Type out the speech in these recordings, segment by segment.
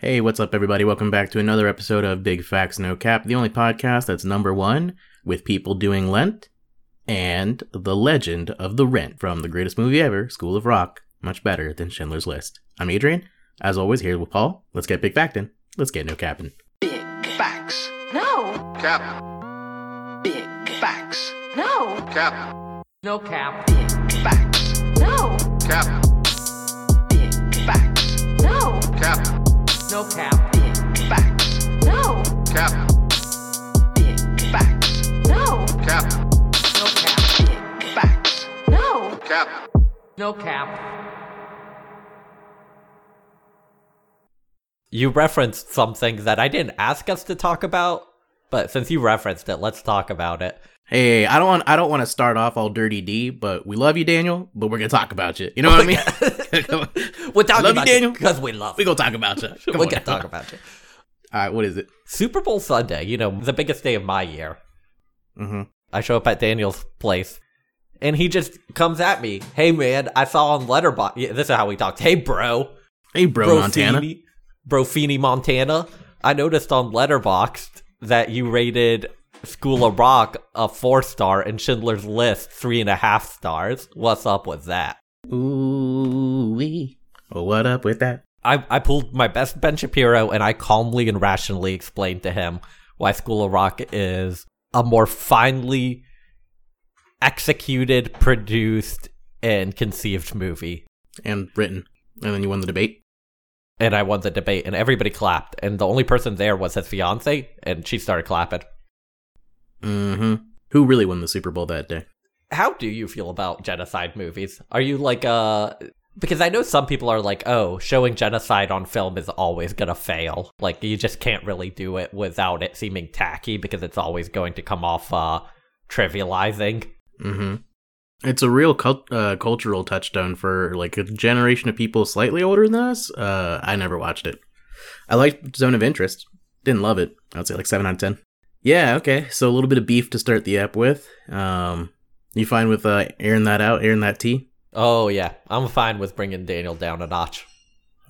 Hey, what's up, everybody? Welcome back to another episode of Big Facts No Cap, the only podcast that's number one with people doing Lent and the legend of the Rent from the greatest movie ever, School of Rock, much better than Schindler's List. I'm Adrian, as always, here with Paul. Let's get big factin'. Let's get no capping. Big facts. No. Cap. Big facts. No. Cap. No cap. Big facts. No. Cap. No cap. Big facts. No. Cap. Big facts. No. Cap. No cap. Big facts. No. Cap. No cap. You referenced something that I didn't ask us to talk about, but since you referenced it, let's talk about it. Hey, I don't want I don't want to start off all dirty D, but we love you, Daniel. But we're gonna talk about you. You know what I mean? We're talking Love you, Daniel. because we love We gonna talk about you. Come we're on. gonna talk about you. All right, what is it? Super Bowl Sunday, you know, the biggest day of my year. Mm-hmm. I show up at Daniel's place, and he just comes at me. Hey, man, I saw on Letterboxd. Yeah, this is how we talked. Hey, bro. Hey, bro, Montana. Bro Feeney, Montana. I noticed on Letterboxd that you rated School of Rock a four star and Schindler's List three and a half stars. What's up with that? Ooh wee. Well, what up with that? I, I pulled my best Ben Shapiro and I calmly and rationally explained to him why School of Rock is a more finely executed, produced, and conceived movie. And written, and then you won the debate. And I won the debate, and everybody clapped. And the only person there was his fiance, and she started clapping. Mm-hmm. Who really won the Super Bowl that day? How do you feel about genocide movies? Are you like, uh, because I know some people are like, oh, showing genocide on film is always gonna fail. Like, you just can't really do it without it seeming tacky because it's always going to come off, uh, trivializing. Mm-hmm. It's a real cult- uh, cultural touchstone for like a generation of people slightly older than us. Uh, I never watched it. I liked Zone of Interest. Didn't love it. I'd say like seven out of ten. Yeah, okay. So a little bit of beef to start the app with. Um, you fine with uh, airing that out, airing that tea? Oh, yeah. I'm fine with bringing Daniel down a notch.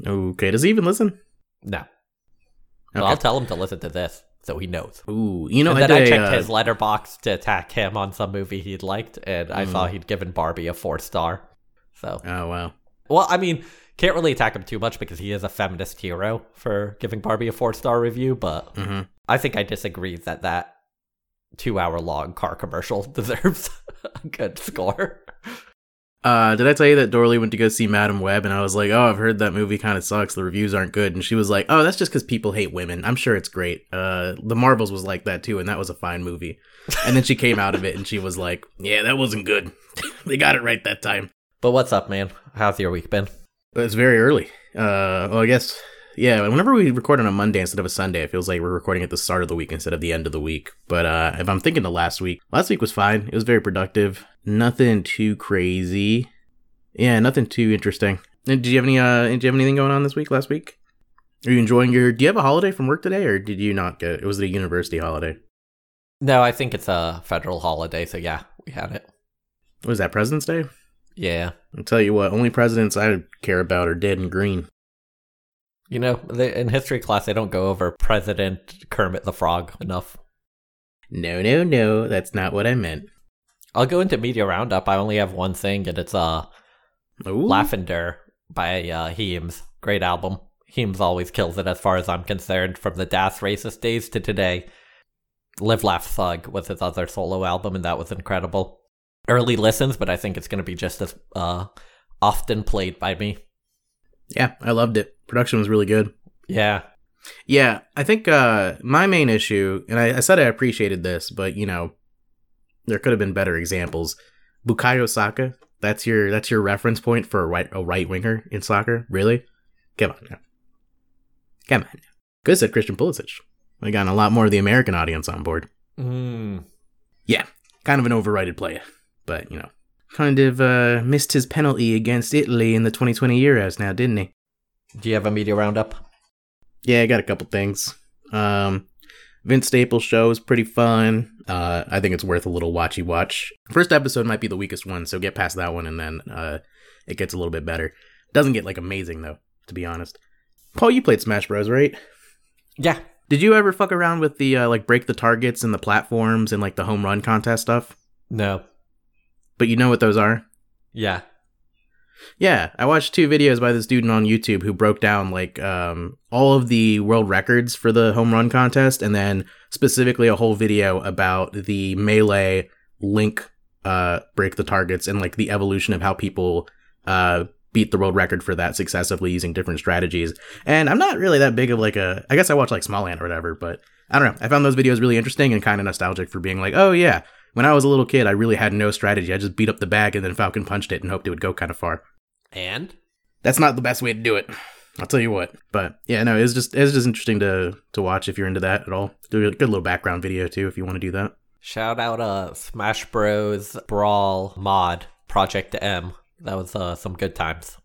Okay. Does he even listen? No. Okay. I'll tell him to listen to this so he knows. Ooh, you know, and I then I a, checked uh, his Letterboxd to attack him on some movie he'd liked, and I Mm. saw he'd given Barbie a four star. So, Oh wow. well, I mean, can't really attack him too much because he is a feminist hero for giving Barbie a four star review. But Mm-hmm. I think I disagree that that two hour long car commercial deserves a good score. Uh, did I tell you that Dorley went to go see Madame Web and I was like, oh, I've heard that movie kind of sucks. The reviews aren't good. And she was like, oh, that's just because people hate women. I'm sure it's great. Uh, The Marvels was like that too, and that was a fine movie. And then she came out of it and she was like, yeah, that wasn't good. they got it right that time. But what's up, man? How's your week been? It's very early. Uh, well, I guess, yeah, whenever we record on a Monday instead of a Sunday, it feels like we're recording at the start of the week instead of the end of the week. But uh, if I'm thinking the last week, last week was fine. It was very productive. Nothing too crazy. Yeah, nothing too interesting. And Did you have any? Uh, did you have anything going on this week? Last week? Are you enjoying your? Do you have a holiday from work today, or did you not get? It was it a university holiday. No, I think it's a federal holiday, so yeah, we had it. What was that President's Day? Yeah. I'll tell you what. Only presidents I care about are dead and green. You know, they, in history class, they don't go over President Kermit the Frog enough. No, no, no. That's not what I meant. I'll go into media roundup. I only have one thing, and it's uh, Ooh. Lafandar by uh, Heems. Great album. Heems always kills it as far as I'm concerned, from the Das Racist days to today. Live Laugh Thug was his other solo album, and that was incredible. Early listens, but I think it's going to be just as uh, often played by me. Yeah, I loved it. Production was really good. Yeah. Yeah, I think uh, my main issue, and I, I said I appreciated this, but you know, there could have been better examples. Bukayo Saka, that's your that's your reference point for a right a right winger in soccer, really? Come on now, come on. Good said Christian Pulisic. We got a lot more of the American audience on board. Mm. Yeah, kind of an overrated player, but you know, kind of uh, missed his penalty against Italy in the 2020 Euros now, didn't he? Do you have a media roundup? Yeah, I got a couple things. Um, Vince Staples show is pretty fun. Uh, I think it's worth a little watchy watch. First episode might be the weakest one, so get past that one and then uh, it gets a little bit better. Doesn't get like amazing though, to be honest. Paul, you played Smash Bros, right? Yeah. Did you ever fuck around with the uh, like break the targets and the platforms and like the home run contest stuff? No. But you know what those are? Yeah. Yeah, I watched two videos by this dude on YouTube who broke down like um, all of the world records for the home run contest, and then specifically a whole video about the melee link uh, break the targets and like the evolution of how people uh, beat the world record for that successively using different strategies. And I'm not really that big of like a, I guess I watch like Smallland or whatever, but I don't know. I found those videos really interesting and kind of nostalgic for being like, oh yeah, when I was a little kid, I really had no strategy. I just beat up the bag and then Falcon punched it and hoped it would go kind of far And that's not the best way to do it. I'll tell you what. But yeah, no, it's just it's just interesting to to watch if you're into that at all. Do a good little background video too if you want to do that. shout out uh Smash Bros Brawl mod Project M. That was uh some good times.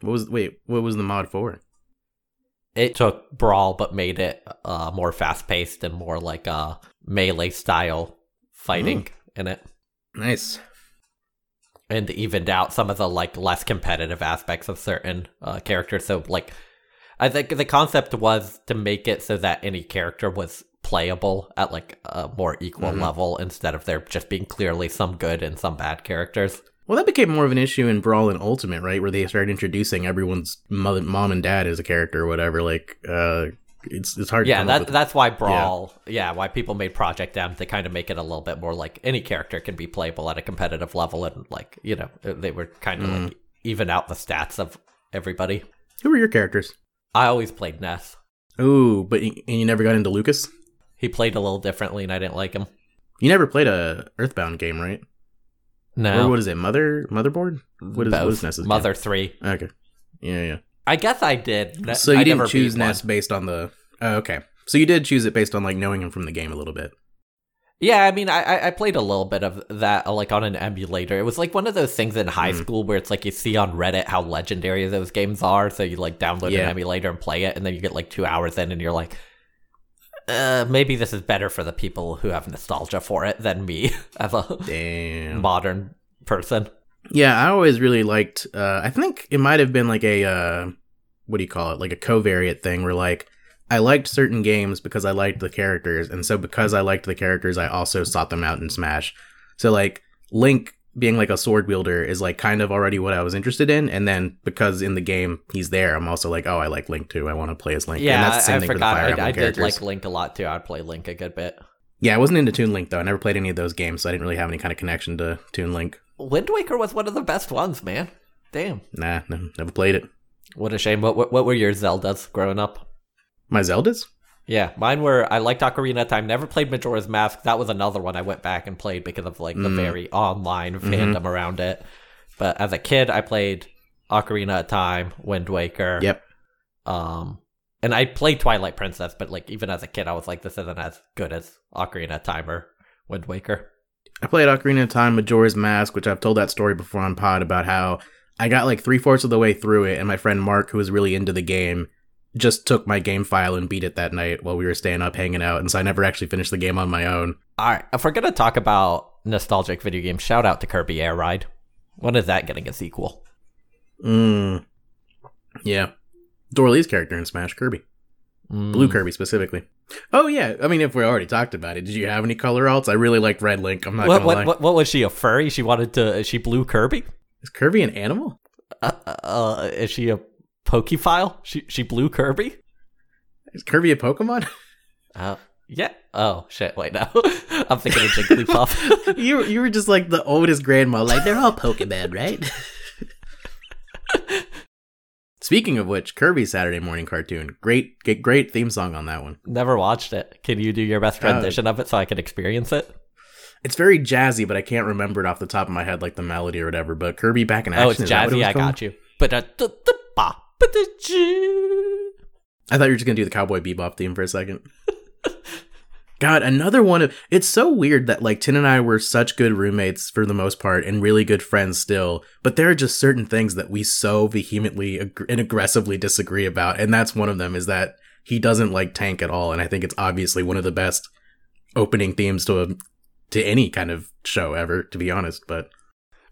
What was wait? What was the mod for? It took Brawl but made it uh more fast paced and more like uh melee style fighting in it. Nice. and evened out some of the like less competitive aspects of certain uh, characters. So like, I think the concept was to make it so that any character was playable at like a more equal Mhm. level instead of there just being clearly some good and some bad characters. Well, that became more of an issue in Brawl and Ultimate, right? Where they started introducing everyone's mother, mom and dad as a character or whatever. Like, uh, it's it's hard. Yeah, that that's why Brawl. Yeah. why people made Project M to kind of make it a little bit more like any character can be playable at a competitive level, and like you know they were kind of Mm. like even out the stats of everybody. Who were your characters? I always played Ness. Ooh, but y- and you never got into Lucas. He played a little differently, and I didn't like him. You never played a Earthbound game, right? No, Or what is it? Mother Motherboard? What is what is Ness's game? Mother three. Okay. Yeah, yeah. I guess I did. So you I didn't choose one. Based on the. Oh, okay. So you did choose it based on like knowing him from the game a little bit. Yeah, I mean, I I- I played a little bit of that, uh, like on an emulator. It was like one of those things in high Mm. school where it's like you see on Reddit how legendary those games are, so you like download Yeah. an emulator and play it, and then you get like two hours in, and you're like, uh, maybe this is better for the people who have nostalgia for it than me as a Damn. modern person. Yeah, I always really liked. Uh, I think it might have been like a uh, what do you call it? Like a covariate thing where like I liked certain games because I liked the characters, and so because I liked the characters, I also sought them out in Smash. So like Link being like a sword wielder is like kind of already what I was interested in, and then because in the game he's there, I'm also like, oh, I like Link too. I want to play as Link. and Yeah, that's the same I, thing for the forgot. Fire I, I did like Link a lot too. I'd play Link a good bit. yeah, I wasn't into Toon Link though. I never played any of those games, so I didn't really have any kind of connection to Toon Link. Wind Waker was one of the best ones, man. Damn. Nah, no, never played it. What a shame. What, what what were your Zeldas growing up? My Zeldas? Yeah, mine were. I liked Ocarina of Time. Never played Majora's Mask. That was another one I went back and played because of like the Mm. very online Mhm. fandom around it. But as a kid, I played Ocarina of Time, Wind Waker. Yep. Um, and I played Twilight Princess, but like even as a kid, I was like, this isn't as good as Ocarina of Time or Wind Waker. I played Ocarina of Time, Majora's Mask, which I've told that story before on pod about how I got like three fourths of the way through it, and my friend Mark, who was really into the game, just took my game file and beat it that night while we were staying up hanging out, and so I never actually finished the game on my own. All right, if we're gonna talk about nostalgic video games, shout out to Kirby Air Ride. When is that getting a sequel? Mm. Yeah. Dorley's character in Smash Kirby. Blue Mm. Kirby specifically. Oh yeah, I mean if we already talked about it, did you have any color alts? I really liked Red Link. I'm not What, gonna what, lie. what, what was she a furry? She wanted to. Is she blue Kirby? Is Kirby an animal? Uh, uh, is she a Pokephile? She she blue Kirby? Is Kirby a Pokemon? Uh, yeah. Oh shit! Wait, no. I'm thinking of Jigglypuff. you you were just like the oldest grandma. Like they're all Pokemon, right? Speaking of which, Kirby Saturday morning cartoon, great, great, great theme song on that one. Never watched it. Can you do your best Uh, rendition of it so I can experience it? It's very jazzy, but I can't remember it off the top of my head, like the melody or whatever. But Kirby back in action. Oh, it's what it jazzy. I called? got you. But uh, da- da- ba- ba- da- ji- I thought you were just gonna do the Cowboy Bebop theme for a second. God, another one of it's so weird that like Tin and I were such good roommates for the most part and really good friends still, but there are just certain things that we so vehemently ag- and aggressively disagree about, and that's one of them is that he doesn't like Tank at all, and I think it's obviously one of the best opening themes to a to any kind of show ever, to be honest. But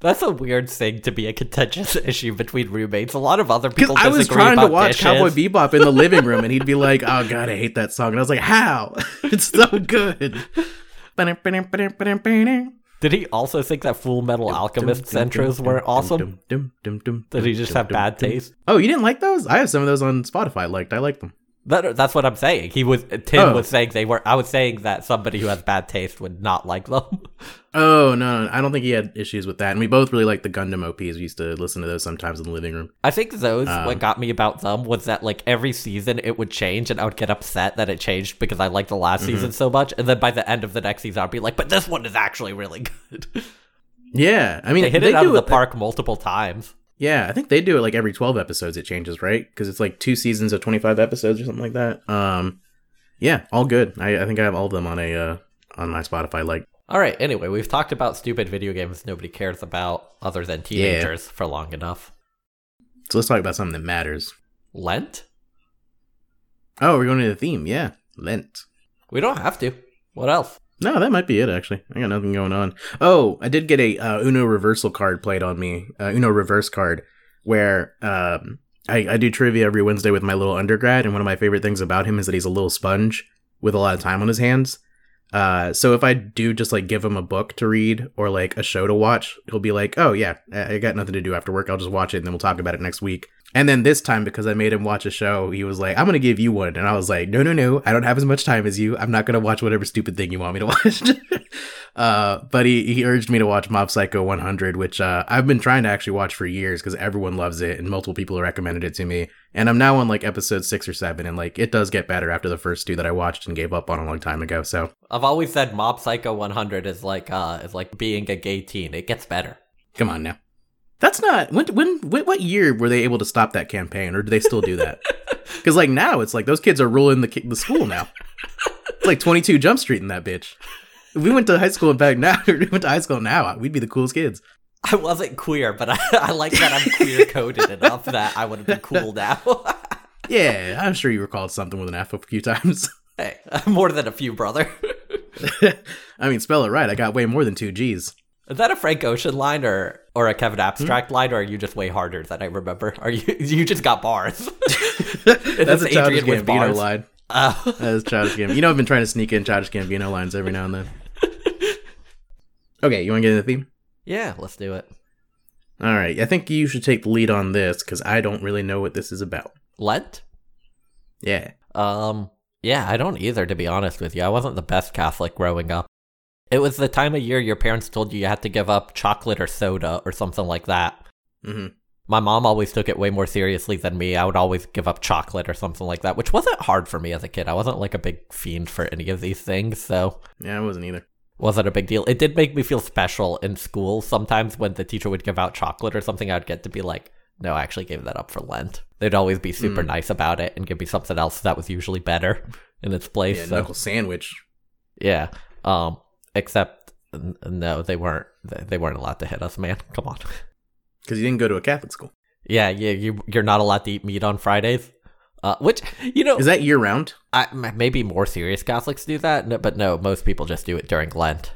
That's a weird thing to be a contentious issue between roommates. A lot of other Because people I was trying to watch dishes. Cowboy Bebop in the living room, and he'd be like, "Oh God, I hate that song," and I was like, "How? it's so good." Did he also think that Full Metal Alchemist intros were awesome? Did he just have bad taste? Oh, you didn't like those? I have some of those on Spotify. Liked. I like them. That, that's what I'm saying. He was Tim Oh. was saying they were. I was saying that somebody who has bad taste would not like them. Oh no, no, I don't think he had issues with that. And we both really like the Gundam OPs. We used to listen to those sometimes in the living room. I think those Um, what got me about them was that like every season it would change and I would get upset that it changed because I liked the last Mm-hmm. season so much and then by the end of the next season I'd be like, but this one is actually really good. Yeah, I mean they hit it out of the park multiple times. Yeah, I think they do it like every twelve episodes. It changes, right? Because it's like two seasons of twenty five episodes or something like that. Um, yeah, all good. I, I think I have all of them on a uh, on my Spotify. Like, All right. Anyway, we've talked about stupid video games nobody cares about other than teenagers for long enough. so let's talk about something that matters. Lent? Oh, we're going to the theme. Yeah, Lent. We don't have to. What else? No, that might be it. Actually, I got nothing going on. Oh, I did get a uh, Uno reversal card played on me. Uh, Uno reverse card, where um, I, I do trivia every Wednesday with my little undergrad, and one of my favorite things about him is that he's a little sponge with a lot of time on his hands. Uh, so if I do just like give him a book to read or like a show to watch, he'll be like, "Oh yeah, I I got nothing to do after work. I'll just watch it, and then we'll talk about it next week." And then this time, because I made him watch a show, he was like, "I'm gonna give you one," and I was like, "No, no, no, I don't have as much time as you. I'm not gonna watch whatever stupid thing you want me to watch." uh, but he he urged me to watch Mob Psycho 100, which uh, I've been trying to actually watch for years because everyone loves it and multiple people recommended it to me. And I'm now on like episode six or seven, and like it does get better after the first two that I watched and gave up on a long time ago. So I've always said Mob Psycho 100 is like uh is like being a gay teen. It gets better. come on now. That's not when when what year were they able to stop that campaign, or do they still do that? Because like now it's like those kids are ruling the the school now. It's like 22 Jump Street in that bitch. If we went to high school and back now, we went to high school now, we'd be the coolest kids. I wasn't queer, but I, I like that I'm queer coded enough that I would have been cool now. Yeah, I'm sure you were called something with an F a few times. hey, more than a few, brother. I mean, spell it right. I got way more than two G's. Is that a Frank Ocean line or or a Kevin Abstract Hmm? line, or are you just way harder than I remember? Are you you just got bars? That's a Childish Adrian Gambino line. Uh, That is Childish Gambino. You know, I've been trying to sneak in Childish Gambino lines every now and then. Okay, you want to get in the theme? yeah, let's do it. All right, I think you should take the lead on this because I don't really know what this is about. Lent. Yeah. Um, yeah, I don't either, to be honest with you. I wasn't the best Catholic growing up. It was the time of year your parents told you you had to give up chocolate or soda or something like that. hmm My mom always took it way more seriously than me. I would always give up chocolate or something like that, which wasn't hard for me as a kid. I wasn't like a big fiend for any of these things, so Yeah, I wasn't either. wasn't a big deal. It did make me feel special in school. Sometimes when the teacher would give out chocolate or something, I'd get to be like, no, I actually gave that up for Lent. They'd always be super nice about it and give me something else that was usually better in its place. Yeah, so. knuckle sandwich. Yeah. Um. Except no, they weren't. They weren't allowed to hit us, man. Come on. Because you didn't go to a Catholic school. Yeah. Yeah. You you're not allowed to eat meat on Fridays. Uh, which you know, Is that year round? I, maybe more serious Catholics do that, but no, most people just do it during Lent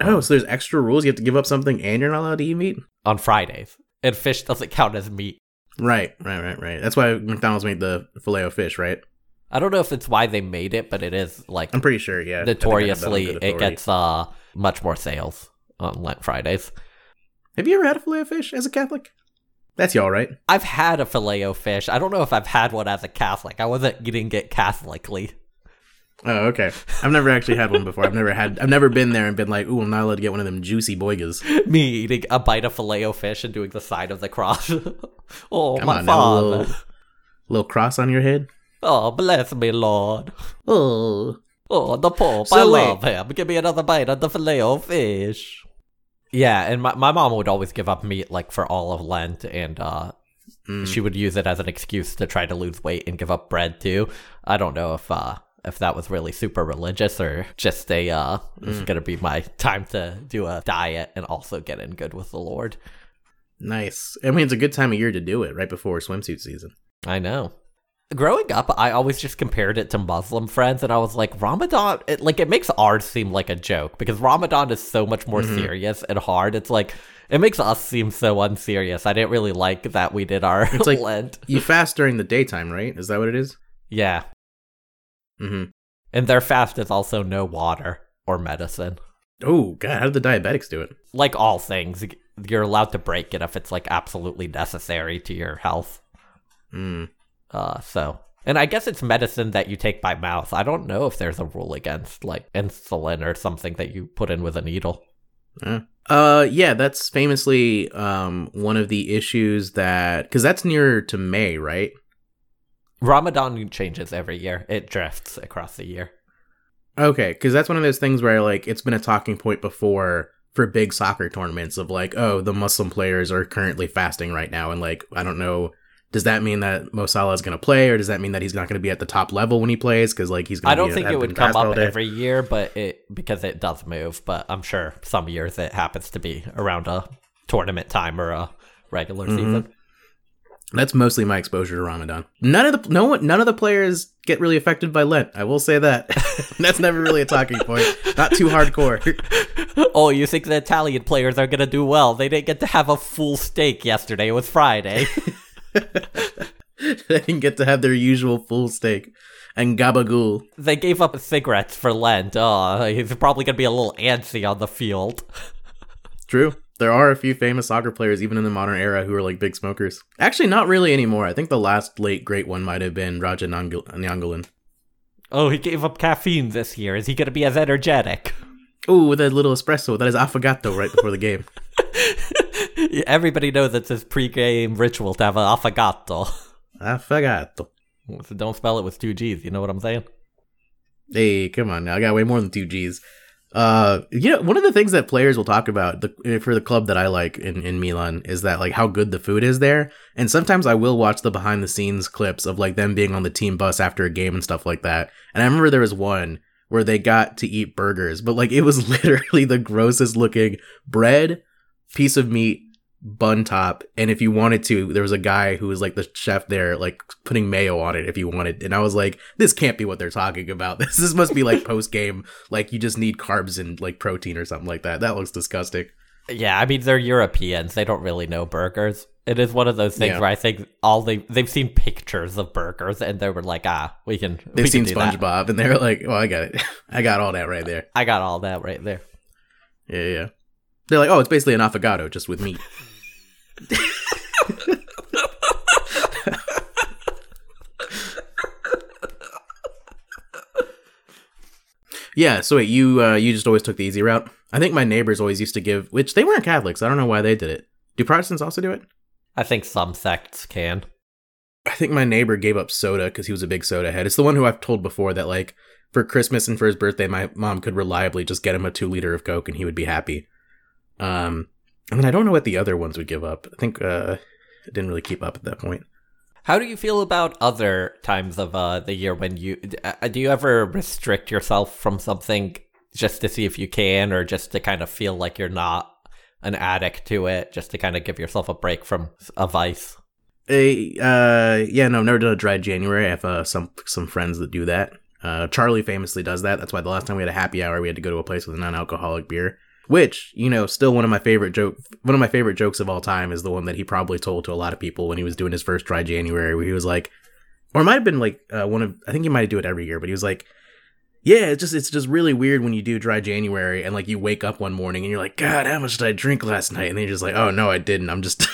Oh, so there's extra rules. You have to give up something and you're not allowed to eat meat? on Fridays. And fish doesn't count as meat. Right, right, right, right. That's why McDonald's made the filet o fish, right? I don't know if it's why they made it, but it is like I'm pretty sure, yeah. I think I have that on notoriously it gets uh much more sales on Lent Fridays. Have you ever had a filet o fish as a Catholic? That's y'all, right? I've had a filet o fish. I don't know if I've had one as a Catholic. I wasn't getting it Catholically. Oh, okay. I've never actually had one before. I've never had. I've never been there and been like, "Ooh, I'm not allowed to get one of them juicy boigas." Me eating a bite of filet o fish and doing the sign of the cross. oh, Come my on, now, a father. little, little cross on your head. Oh, bless me, Lord. Oh, Oh, the Pope. So I wait. love him. Give me another bite of the filet o fish. Yeah, and my, my mom would always give up meat like for all of Lent, and uh, Mm. she would use it as an excuse to try to lose weight and give up bread too. I don't know if uh, if that was really super religious or just a uh, this Mm. is gonna be my time to do a diet and also get in good with the Lord. nice. I mean, it's a good time of year to do it, right before swimsuit season. I know. Growing up, I always just compared it to Muslim friends, and I was like, Ramadan, it, like, it makes ours seem like a joke because Ramadan is so much more serious and hard. It's like, It makes us seem so unserious. I didn't really like that we did our It's like- Lent. You fast during the daytime, right? Is that what it is? Yeah. Mm-hmm. And their fast is also no water or medicine. Oh god, how did the diabetics do it? Like all things, you're allowed to break it if it's like absolutely necessary to your health. Mm. Uh, so, and I guess it's medicine that you take by mouth. I don't know if there's a rule against like insulin or something that you put in with a needle. Uh, uh, yeah, that's famously um one of the issues that because that's nearer to May, right? Ramadan changes every year. It drifts across the year. Okay, because that's one of those things where like it's been a talking point before for big soccer tournaments of like, oh, the Muslim players are currently fasting right now, and like I don't know, does that mean that Mo Salah is going to play, or does that mean that he's not going to be at the top level when he plays? Because like he's, gonna I don't be, think it would come up every year, but it because it does move. But I'm sure some years it happens to be around a tournament time or a regular Mhm. season. That's mostly my exposure to Ramadan. None of the no one, none of the players get really affected by Lent. I will say that. That's never really a talking point. Not too hardcore. oh, you think the Italian players are gonna do well? They didn't get to have a full steak yesterday. It was Friday. they didn't get to have their usual full steak and gabagool. they gave up cigarettes for Lent. Ah, oh, he's probably gonna be a little antsy on the field. True. There are a few famous soccer players, even in the modern era, who are like big smokers. Actually, not really anymore. I think the last late great one might have been Radja Nainggolan. Oh, he gave up caffeine this year. Is he gonna be as energetic? Ooh, with that little espresso. That is affogato right before the game. Everybody knows it's his pre-game ritual to have an affogato. Affogato. So don't spell it with two G's. You know what I'm saying? Hey, come on now. I got way more than two G's. Uh, you know, one of the things that players will talk about the, for the club that I like in, in Milan is that like how good the food is there. And sometimes I will watch the behind the scenes clips of like them being on the team bus after a game and stuff like that. And I remember there was one where they got to eat burgers, but like it was literally the grossest looking bread, piece of meat, bun top, and if you wanted to, there was a guy who was like the chef there, like putting mayo on it if you wanted. And I was like, this can't be what they're talking about. This this must be like post game, like you just need carbs and like protein or something like that. That looks disgusting. Yeah, I mean they're Europeans. They don't really know burgers. It is one of those things Yeah. where I think all they they've seen pictures of burgers and they were like, ah, we can. They've we seen can do that. SpongeBob and they're like, oh, I got it. I got all that right there. I got all that right there. Yeah, yeah. yeah. They're like, oh, it's basically an affogato just with meat. yeah. So wait, you uh, you just always took the easy route. I think my neighbors always used to give, which they weren't Catholics. I don't know why they did it. Do Protestants also do it? I think some sects can. I think my neighbor gave up soda because he was a big soda head. It's the one who I've told before that like for Christmas and for his birthday, my mom could reliably just get him a two liter of Coke and he would be happy. Um, I mean, I don't know what the other ones would give up. I think uh, I didn't really keep up at that point. How do you feel about other times of uh, the year when you uh, do you ever restrict yourself from something just to see if you can, or just to kind of feel like you're not an addict to it, just to kind of give yourself a break from a vice? Hey, uh, yeah, no, I've never done a dry January. I have uh, some some friends that do that. Uh, Charlie famously does that. That's why the last time we had a happy hour, we had to go to a place with a non-alcoholic beer. Which, you know, still one of my favorite joke. One of my favorite jokes of all time is the one that he probably told to a lot of people when he was doing his first dry January, where he was like, or it might have been like uh, one of. I think he might do it every year, but he was like, "Yeah, it's just it's just really weird when you do dry January and like you wake up one morning and you're like, God, how much did I drink last night? And then you're just like, Oh no, I didn't. I'm just,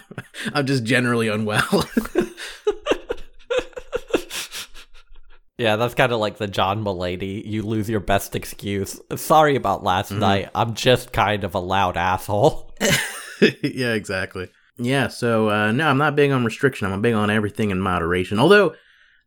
I'm just generally unwell." Yeah, that's kind of like the John Mulaney. You lose your best excuse. Sorry about last night. I'm just kind of a loud asshole. yeah, exactly. Yeah, so uh, no, I'm not big on restriction. I'm big on everything in moderation. Although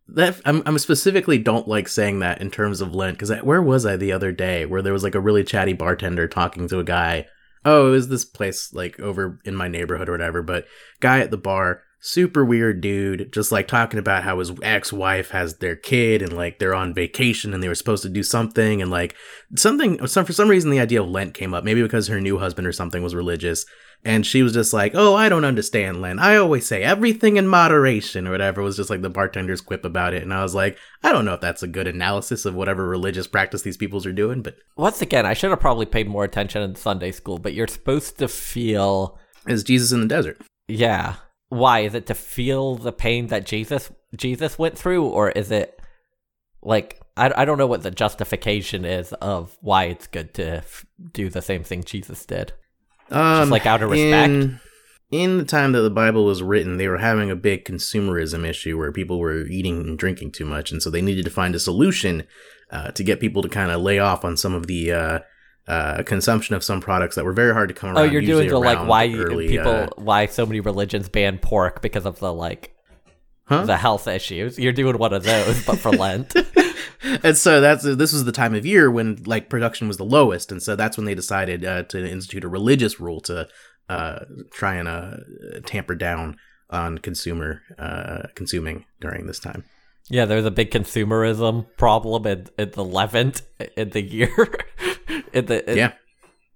that I'm, I'm specifically don't like saying that in terms of Lent because where was I the other day where there was like a really chatty bartender talking to a guy. Oh, it was this place like over in my neighborhood or whatever. But guy at the bar, super weird dude, just like talking about how his ex-wife has their kid and like they're on vacation and they were supposed to do something and like something some for some reason the idea of Lent came up maybe because her new husband or something was religious And she was just like, "Oh, I don't understand, Len. I always say everything in moderation or whatever." Was just like the bartender's quip about it, and I was like, "I don't know if that's a good analysis of whatever religious practice these peoples are doing, but Once again, I should have probably paid more attention in Sunday school, but you're supposed to feel is Jesus in the desert?" Yeah. Why is it to feel the pain that Jesus Jesus went through, or is it like I I don't know what the justification is of why it's good to f- do the same thing Jesus did. Um, like out of respect? In, in the time that the Bible was written, they were having a big consumerism issue where people were eating and drinking too much, and so they needed to find a solution uh, to get people to kind of lay off on some of the uh, uh, consumption of some products that were very hard to come around. Oh, you're doing the like why early, people uh, why so many religions ban pork because of the like Huh? the health issues. You're doing one of those, but for Lent. and so that's this was the time of year when like production was the lowest, and so that's when they decided uh, to institute a religious rule to uh, try and uh, tamper down on consumer uh, consuming during this time. Yeah, there's a big consumerism problem in, in the Levant in the year. in the in, Yeah.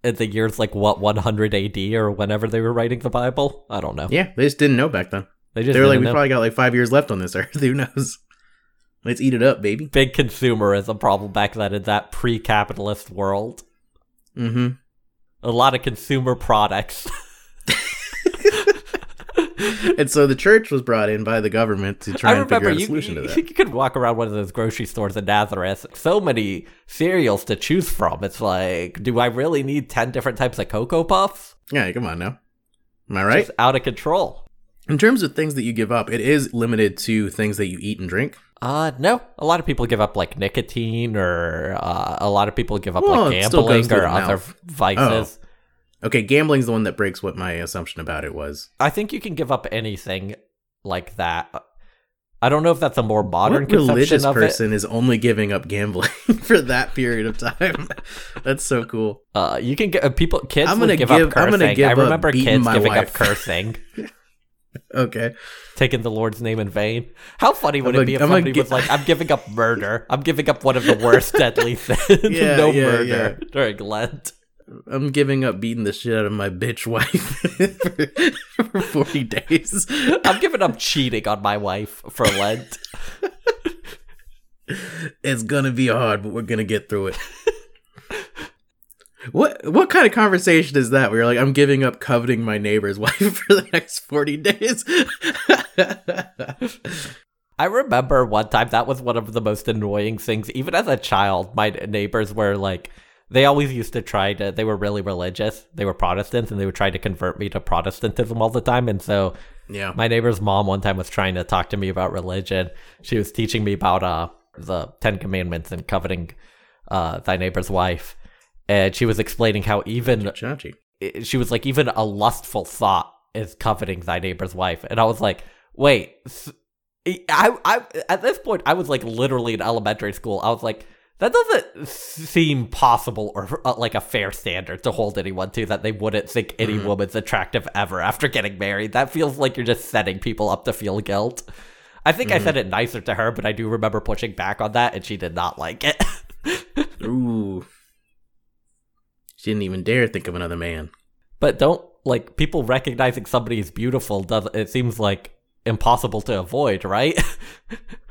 in the years like what 100 AD or whenever they were writing the Bible. I don't know. Yeah, they just didn't know back then. They just They were like, we know. probably got like five years left on this earth. Who knows? Let's eat it up, baby. big consumerism problem back then in that pre-capitalist world. Mm-hmm. A lot of consumer products. and so the church was brought in by the government to try and figure out a you, solution to that. you could walk around one of those grocery stores in Nazareth. So many cereals to choose from. It's like, do I really need 10 different types of Cocoa Puffs? Yeah, come on now. Am I right? It's out of control. In terms of things that you give up, it is limited to things that you eat and drink. Uh, no. A lot of people give up like nicotine, or uh, a lot of people give up Well, like it still goes gambling or other mouth. vices. Okay, gambling's the one that breaks what my assumption about it was. I think you can give up anything like that. I don't know if that's a more modern what religious person is only giving up gambling for that period of time? That's so cool. Uh, you can get uh, people. Kids I'm gonna give, give- up cursing. I'm gonna give I remember kids my giving wife. up cursing, Okay. taking the Lord's name in vain. How funny would I'm it be if I'm somebody gonna was like, "I'm giving up murder. I'm giving up one of the worst deadly sins. Yeah, no yeah, murder during Lent." I'm giving up beating the shit out of my bitch wife for, for 40 days. I'm giving up cheating on my wife for Lent. It's gonna be hard, but we're gonna get through it. What what kind of conversation is that? Where you're like, I'm giving up coveting my neighbor's wife for the next 40 days. I remember one time that was one of the most annoying things. Even as a child, my neighbors were like, they always used to try to, they were really religious. They were Protestants and they would try to convert me to Protestantism all the time. And so yeah. my neighbor's mom one time was trying to talk to me about religion. She was teaching me about uh, the Ten Commandments and coveting uh, thy neighbor's wife. And she was explaining how even she was like, even a lustful thought is coveting thy neighbor's wife. And I was like, wait, i i at this point, I was like literally in elementary school. I was like, that doesn't seem possible or uh, like a fair standard to hold anyone to that they wouldn't think any woman's attractive ever after getting married. That feels like you're just setting people up to feel guilt. I think I said it nicer to her, but I do remember pushing back on that, and she did not like it. Ooh. She didn't even dare think of another man. But don't like people recognizing somebody is beautiful. Does it seems like impossible to avoid, right?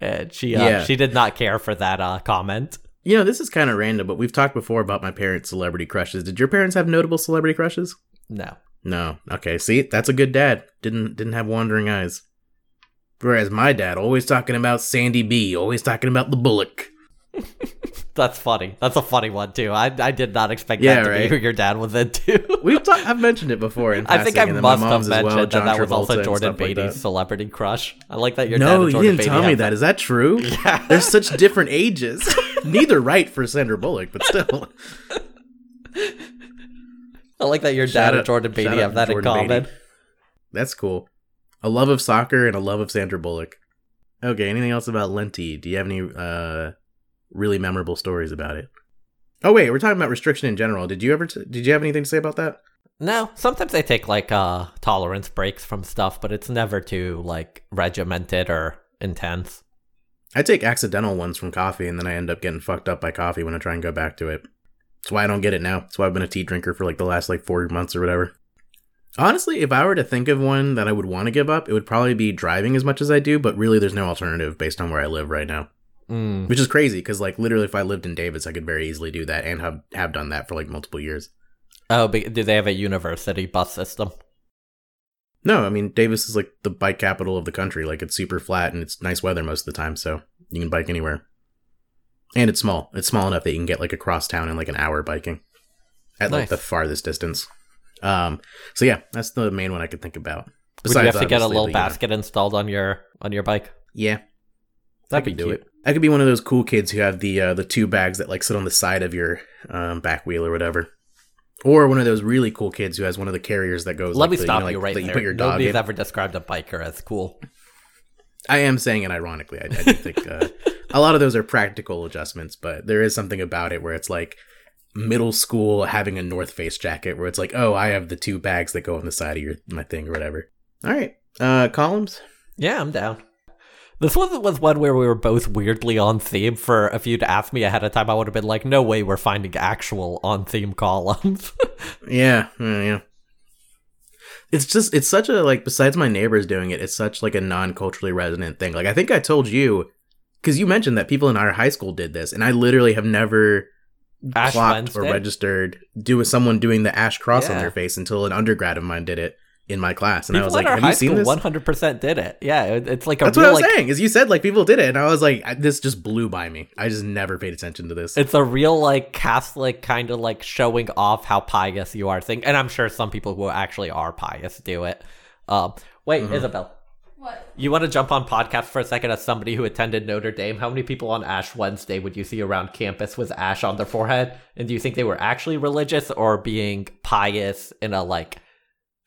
and she uh, Yeah. she did not care for that uh, comment. You know, this is kind of random, but we've talked before about my parents' celebrity crushes. Did your parents have notable celebrity crushes? No, No. Okay, see, that's a good dad. Didn't didn't have wandering eyes. Whereas my dad always talking about Sandy B, always talking about the Bullock. that's funny. That's a funny one too. I I did not expect Yeah, that to right. be who your dad was into. We've ta- I've mentioned it before. In I think I passing, and then my must have mentioned well, that that was also Jordan stuff like celebrity crush. I like that your dad No, you didn't Beatty tell me that. Is that true? Yeah. They're such different ages. Neither right for Sandra Bullock, but still. I like that your Shout dad and Jordan Beatty have that in common. Beatty. That's cool. A love of soccer and a love of Sandra Bullock. Okay, anything else about Lenti? Do you have any uh really memorable stories about it? Oh wait, we're talking about restriction in general. Did you ever t- did you have anything to say about that? No, sometimes I take like uh tolerance breaks from stuff, but it's never too like regimented or intense. I take accidental ones from coffee and then I end up getting fucked up by coffee when I try and go back to it. That's why I don't get it now. That's why I've been a tea drinker for like the last like four months or whatever. Honestly, if I were to think of one that I would want to give up, it would probably be driving as much as I do, but really there's no alternative based on where I live right now. Mm. Which is crazy because like literally if I lived in Davis, I could very easily do that and have have done that for like multiple years. Oh, but do they have a university bus system? No, I mean Davis is like the bike capital of the country. Like it's super flat and it's nice weather most of the time, so you can bike anywhere. And it's small. It's small enough that you can get like across town in like an hour biking at like Nice. the farthest distance. Um, so yeah, that's the main one I could think about. Would you have to get a little uh, basket installed on your on your bike? Yeah, That'd I be could do cute. it. I could be one of those cool kids who have the uh, the two bags that like sit on the side of your um, back wheel or whatever, or one of those really cool kids who has one of the carriers that goes. Let like me the, stop you, know, you right that there. You put your dog Nobody's in. ever described a biker as cool. I am saying it ironically. I, I do think uh, a lot of those are practical adjustments, but there is something about it where it's like middle school having a North Face jacket, where it's like, oh, I have the two bags that go on the side of your my thing or whatever. All right, uh, columns. Yeah, I'm down. This one was one where we were both weirdly on theme. For if you'd asked me ahead of time, I would have been like, "No way, we're finding actual on theme columns." Yeah, yeah, yeah. It's just it's such a like besides my neighbors doing it, it's such like a non-culturally resonant thing. Like I think I told you because you mentioned that people in our high school did this, and I literally have never Ash clocked or registered do with someone doing the ash cross on their face until an undergrad of mine did it in my class, and People I was like, "Have you seen this?" 100 percent did it. Yeah, it- it's like a That's real what I was like saying. Is you said like people did it, and I was like, I, this just blew by me. I just never paid attention to this. it's a real like Catholic kind of like showing off how pious you are thing. And I'm sure some people who actually are pious do it. Um, wait, Mm-hmm. Isabel, What? you want to jump on podcast for a second as somebody who attended Notre Dame? How many people on Ash Wednesday would you see around campus with ash on their forehead? And do you think they were actually religious or being pious in a like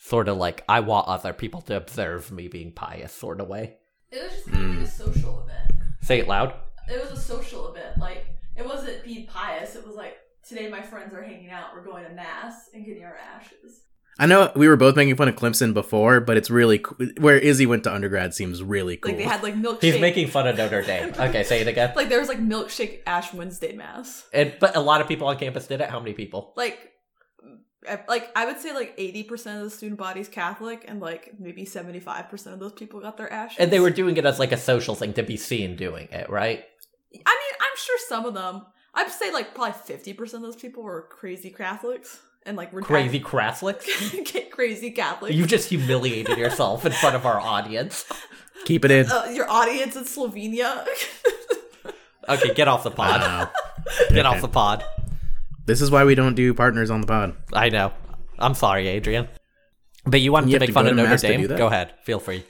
sort of like I want other people to observe me being pious sort of way? It was just kind of like a hmm. social event. Say it loud. It was a social event. Like it wasn't being pious. It was like today my friends are hanging out. We're going to mass and getting our ashes. I know we were both making fun of Clemson before, but it's really co- where Izzy went to undergrad seems really cool. Like they had like milkshake. He's making fun of Notre Dame. Okay, say it again. like there was like milkshake Ash Wednesday mass. And but a lot of people on campus did it. How many people? Like. I- Like I would say, like eighty percent of the student body is Catholic, and like maybe seventy-five percent of those people got their ashes. And they were doing it as like a social thing to be seen doing it, right? I mean, I'm sure some of them. I'd say like probably fifty percent of those people were crazy Catholics and like were Crazy Catholics. crazy Catholics. You just humiliated yourself in front of our audience. Keep it in. uh, your audience in Slovenia. Okay, get off the pod. Wow. Get off the pod. This is why we don't do partners on the pod. I know. I'm sorry, Adrian. But you wanted You to make to fun go of to Notre Dame? Go ahead. Feel free.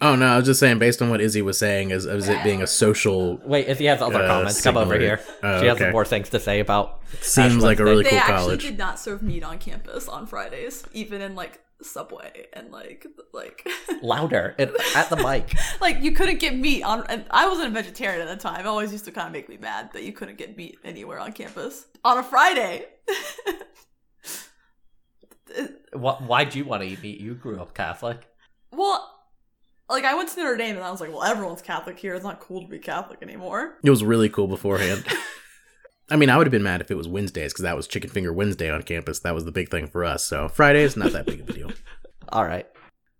Oh no, I was just saying based on what Izzy was saying as, as it being a social Wait, if he has other Uh, comments, come over here. Oh, she has okay. more things to say about. seems Ash like a Wednesday. really they cool actually college. did not serve meat on campus on Fridays, even in like Subway and like like Louder and at the mic. like you couldn't get meat on. And I wasn't a vegetarian at the time. It always used to kind of make me mad that you couldn't get meat anywhere on campus on a Friday. Wh- why do you want to eat meat? You grew up Catholic. well, like I went to Notre Dame and I was like, well, everyone's Catholic here. It's not cool to be Catholic anymore. It was really cool beforehand. I mean, I would have been mad if it was Wednesdays because that was Chicken Finger Wednesday on campus. That was the big thing for us. So Fridays, not that big of a deal. All right.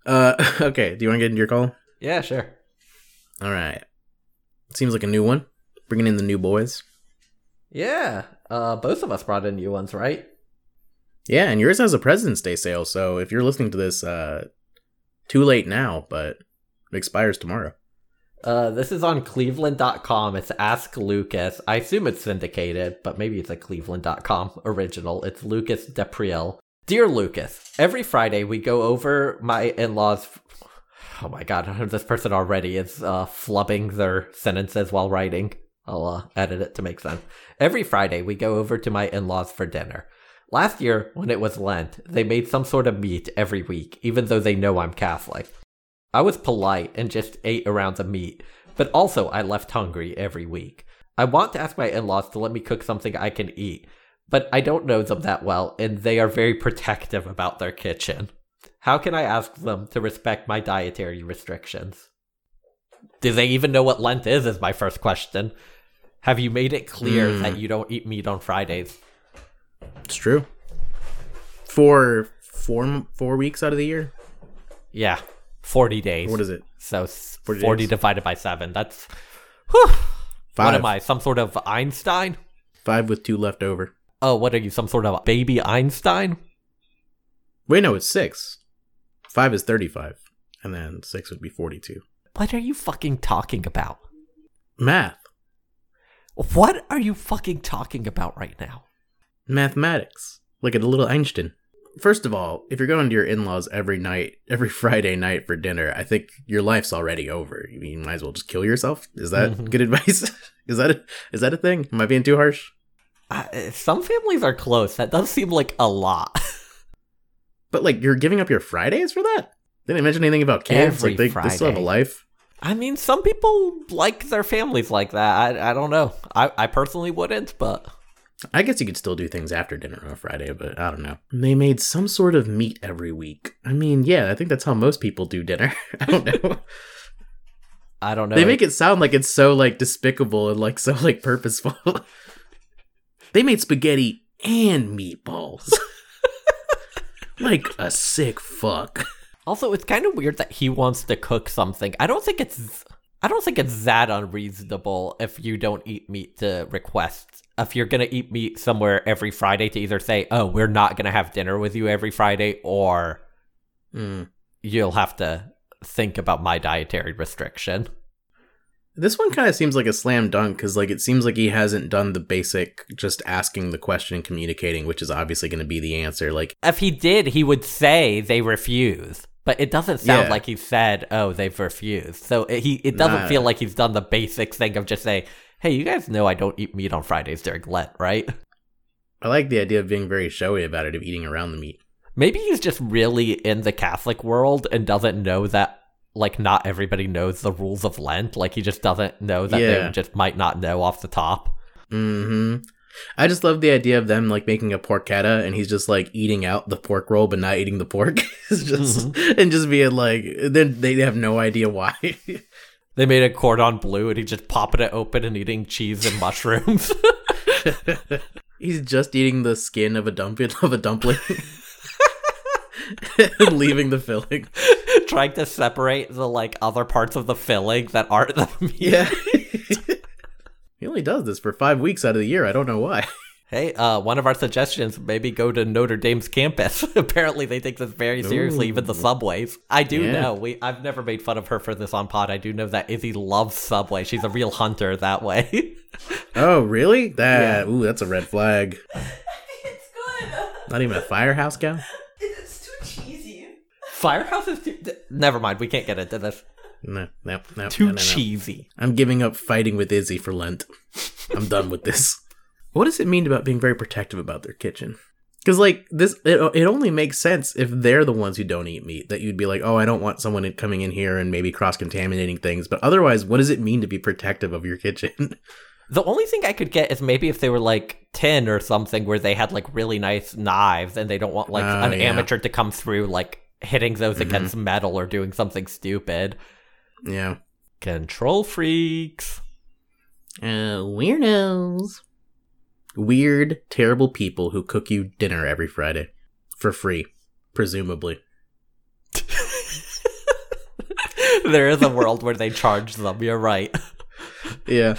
Uh, okay. Do you want to get into your call? Yeah, sure. All right. Seems like a new one. Bringing in the new boys. Yeah. Uh, both of us brought in new ones, right? Yeah, and yours has a President's Day sale. So if you're listening to this, uh, too late now, but it expires tomorrow. Uh, this is on cleveland.com. It's Ask Lucas. I assume it's syndicated, but maybe it's a cleveland.com original. It's Lucas Daprile. Dear Lucas, every Friday we go over my in laws. Oh my god, this person already is uh, flubbing their sentences while writing. I'll uh, edit it to make sense. Every Friday we go over to my in laws for dinner. Last year, when it was Lent, they made some sort of meat every week, even though they know I'm Catholic. I was polite and just ate around the meat, but also I left hungry every week. I want to ask my in laws to let me cook something I can eat, but I don't know them that well, and they are very protective about their kitchen. How can I ask them to respect my dietary restrictions? Do they even know what Lent is? Is my first question. Have you made it clear hmm. that you don't eat meat on Fridays? It's true. For four four weeks out of the year. Yeah, 40 days. What is it? So 40 40, divided by 7. That's. Whew. Five. What am I? Some sort of Einstein? Five with two left over. Oh, what are you? Some sort of baby Einstein? Wait, no, it's six. Five is thirty-five, and then six would be forty-two. What are you fucking talking about? Math, What are you fucking talking about right now? mathematics. Look at a little Einstein. First of all, if you're going to your in-laws every night, every Friday night for dinner, I think your life's already over. You, mean, you might as well just kill yourself. Is that Mhm. good advice? is that a, is that a thing? Am I being too harsh? Uh, some families are close. That does seem like a lot. But like, you're giving up your Fridays for that? They didn't mention anything about kids. Every like, they, they still have a life. I mean, some people like their families like that. I, I don't know. I, I personally wouldn't, but I guess you could still do things after dinner on a Friday, but I don't know. They made some sort of meat every week. I mean, yeah, I think that's how most people do dinner. I don't know. I don't know. they make it sound like it's so like despicable and like so like purposeful. they made spaghetti and meatballs. like a sick fuck. Also, it's kind of weird that he wants to cook something. I don't think it's I don't think it's that unreasonable if you don't eat meat to request. If you're gonna eat meat somewhere every Friday to either say, "Oh, we're not gonna have dinner with you every Friday," or Mm. you'll have to think about my dietary restriction. This one kind of seems like a slam dunk because like it seems like he hasn't done the basic just asking the question and communicating, which is obviously going to be the answer. Like If he did, he would say they refuse. But it doesn't sound Yeah. like he said, "Oh, they've refused." So it, he it doesn't Nah. feel like he's done the basic thing of just saying, "Hey, you guys know I don't eat meat on Fridays during Lent, right?" I like the idea of being very showy about it, of eating around the meat. Maybe he's just really in the Catholic world and doesn't know that like not everybody knows the rules of Lent. Like he just doesn't know that Yeah. they just might not know off the top. hmm I just love the idea of them like making a porchetta and he's just like eating out the pork roll but not eating the pork. it's just and just being like then they have no idea why. They made a cordon bleu and he's just popping it open and eating cheese and mushrooms. he's just eating the skin of a dumpling of a dumpling. and leaving the filling. Trying to separate the like other parts of the filling that aren't the meat. Yeah. he only does this for five weeks out of the year. I don't know why. Hey, uh, one of our suggestions maybe go to Notre Dame's campus. Apparently, they take this very seriously, even the subways. I do Yeah. know. We I've never made fun of her for this on pod. I do know that Izzy loves Subway. She's a real hunter that way. Oh, really? That ooh, that's a red flag. it's good. Not even a firehouse gal? It's too cheesy. Firehouse is too. d- Never mind. We can't get into this. No, no, no. Too no, no, no. cheesy. I'm giving up fighting with Izzy for Lent. I'm done with this. What does it mean about being very protective about their kitchen? Because like this, it, it only makes sense if they're the ones who don't eat meat. That you'd be like, oh, I don't want someone in- coming in here and maybe cross contaminating things. But otherwise, what does it mean to be protective of your kitchen? The only thing I could get is maybe if they were like tin or something, where they had like really nice knives, and they don't want like Oh, an yeah. amateur to come through like hitting those Mhm. against metal or doing something stupid. yeah. Control freaks. Uh, weirdos. Weird, terrible people who cook you dinner every Friday for free, presumably. there is a world where they charge them. You're right. Yeah.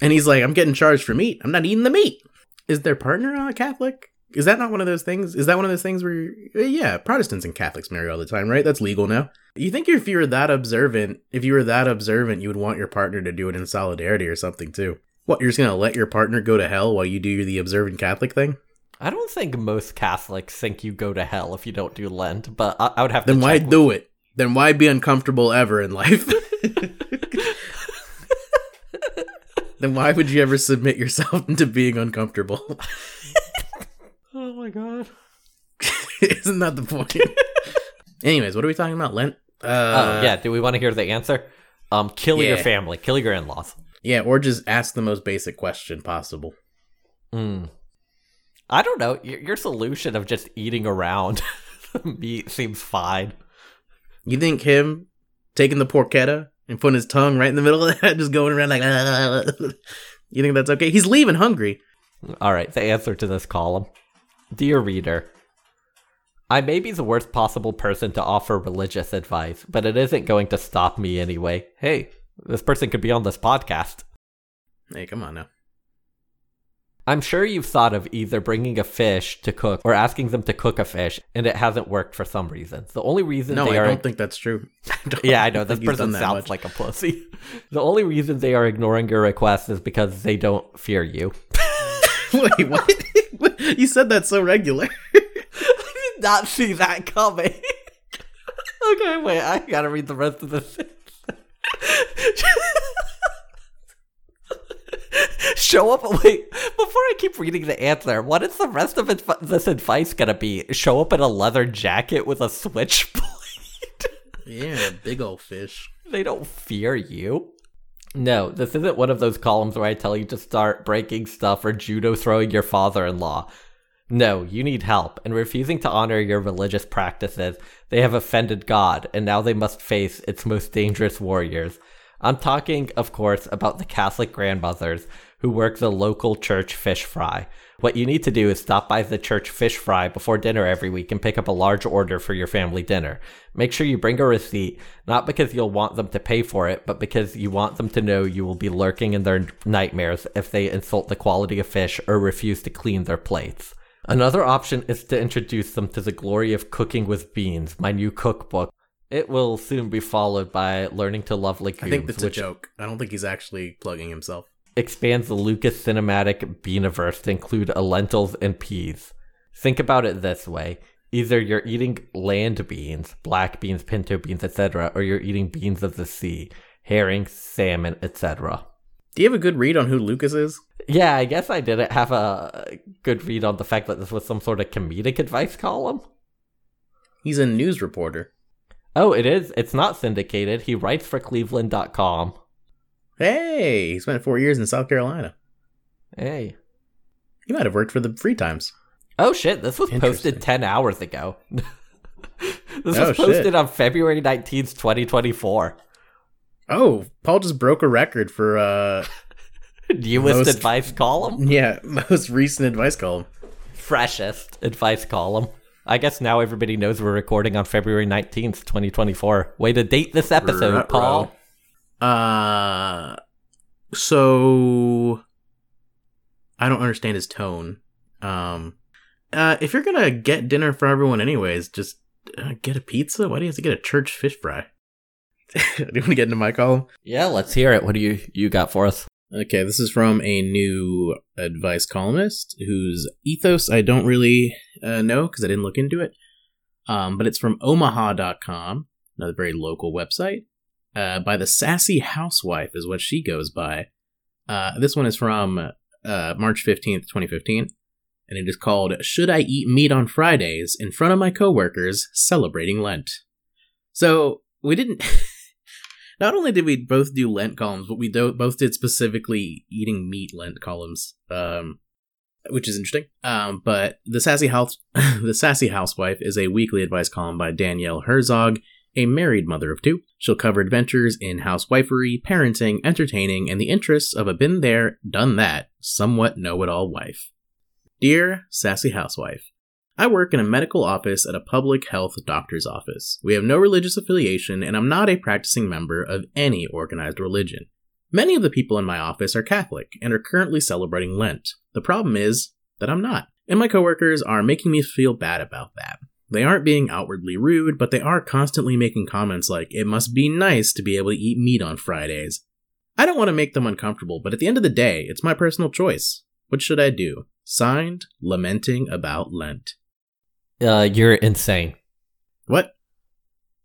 And he's like, I'm getting charged for meat. I'm not eating the meat. Is their partner a Catholic? Is that not one of those things? Is that one of those things where, eh, yeah, Protestants and Catholics marry all the time, right? That's legal now. You think if you were that observant, if you were that observant, you would want your partner to do it in solidarity or something too? What, you're just going to let your partner go to hell while you do the observant Catholic thing? I don't think most Catholics think you go to hell if you don't do Lent, but I, I would have Then to. why check do it? Then why be uncomfortable ever in life? then why would you ever submit yourself into being uncomfortable? Oh my god. Isn't that the point? Anyways, what are we talking about? Lent? Uh, oh yeah. Do we want to hear the answer? Um, kill your family. Kill your in-laws. Yeah, or just ask the most basic question possible. Mm. I don't know. Your, your solution of just eating around meat seems fine. You think him taking the porchetta and putting his tongue right in the middle of that, just going around like, you think that's okay? He's leaving hungry. All right. The answer to this column, dear reader, I may be the worst possible person to offer religious advice, but it isn't going to stop me anyway. Hey, this person could be on this podcast. Hey, come on now. I'm sure you've thought of either bringing a fish to cook or asking them to cook a fish, and it hasn't worked for some reason. The only reason No, they I are don't think that's true. don't yeah, I know this think he's done person sounds much. like a pussy. The only reason they are ignoring your request is because they don't fear you. Wait, what? you said that so regular. I did not see that coming. okay, wait, I gotta read the rest of this. Show up. Wait, before I keep reading the answer, what is the rest of this advice gonna be? Show up in a leather jacket with a switchblade. yeah, big old fish. they don't fear you. No, this isn't one of those columns where I tell you to start breaking stuff or judo throwing your father in law. No, you need help. In refusing to honor your religious practices, they have offended God, and now they must face its most dangerous warriors. I'm talking, of course, about the Catholic grandmothers who work the local church fish fry. What you need to do is stop by the church fish fry before dinner every week and pick up a large order for your family dinner. Make sure you bring a receipt, not because you'll want them to pay for it, but because you want them to know you will be lurking in their nightmares if they insult the quality of fish or refuse to clean their plates. Another option is to introduce them to the glory of cooking with beans, my new cookbook. It will soon be followed by learning to love legumes, I think that's a joke. I don't think he's actually plugging himself. expands the Lucas cinematic beaniverse to include lentils and peas. Think about it this way. Either you're eating land beans, black beans, pinto beans, etc., or you're eating beans of the sea, herring, salmon, etc. Do you have a good read on who Lucas is? Yeah, I guess I didn't have a good read on the fact that this was some sort of comedic advice column. He's a news reporter. Oh, it is. It's not syndicated. He writes for Cleveland.com. Hey, he spent four years in South Carolina. Hey. He might have worked for the Free Times. Oh shit, this was posted 10 hours ago. this Oh, was posted shit. on February 19th, 2024. Oh, Paul just broke a record for uh Newest Most- advice column? yeah, most recent advice column. Freshest advice column. I guess now everybody knows we're recording on February 19th, 2024. Way to date this episode, Ruh-roh. Paul. Uh so I don't understand his tone. Um uh if you're going to get dinner for everyone anyways, just uh, get a pizza. Why do you have to get a church fish fry? do you want to get into my column? Yeah, let's hear it. What do you you got for us? Okay, this is from a new advice columnist whose ethos I don't really uh, know because I didn't look into it. Um, but it's from omaha.com, another very local website, uh, by the Sassy Housewife, is what she goes by. Uh, this one is from uh, March 15th, 2015, and it is called Should I Eat Meat on Fridays in Front of My Coworkers Celebrating Lent? So, we didn't. Not only did we both do Lent columns, but we do- both did specifically eating meat Lent columns, um, which is interesting. Um, but the sassy house, the sassy housewife is a weekly advice column by Danielle Herzog, a married mother of two. She'll cover adventures in housewifery, parenting, entertaining, and the interests of a been there, done that, somewhat know-it-all wife. Dear sassy housewife. I work in a medical office at a public health doctor's office. We have no religious affiliation, and I'm not a practicing member of any organized religion. Many of the people in my office are Catholic and are currently celebrating Lent. The problem is that I'm not. And my coworkers are making me feel bad about that. They aren't being outwardly rude, but they are constantly making comments like, it must be nice to be able to eat meat on Fridays. I don't want to make them uncomfortable, but at the end of the day, it's my personal choice. What should I do? Signed, lamenting about Lent. Uh, you're insane. What?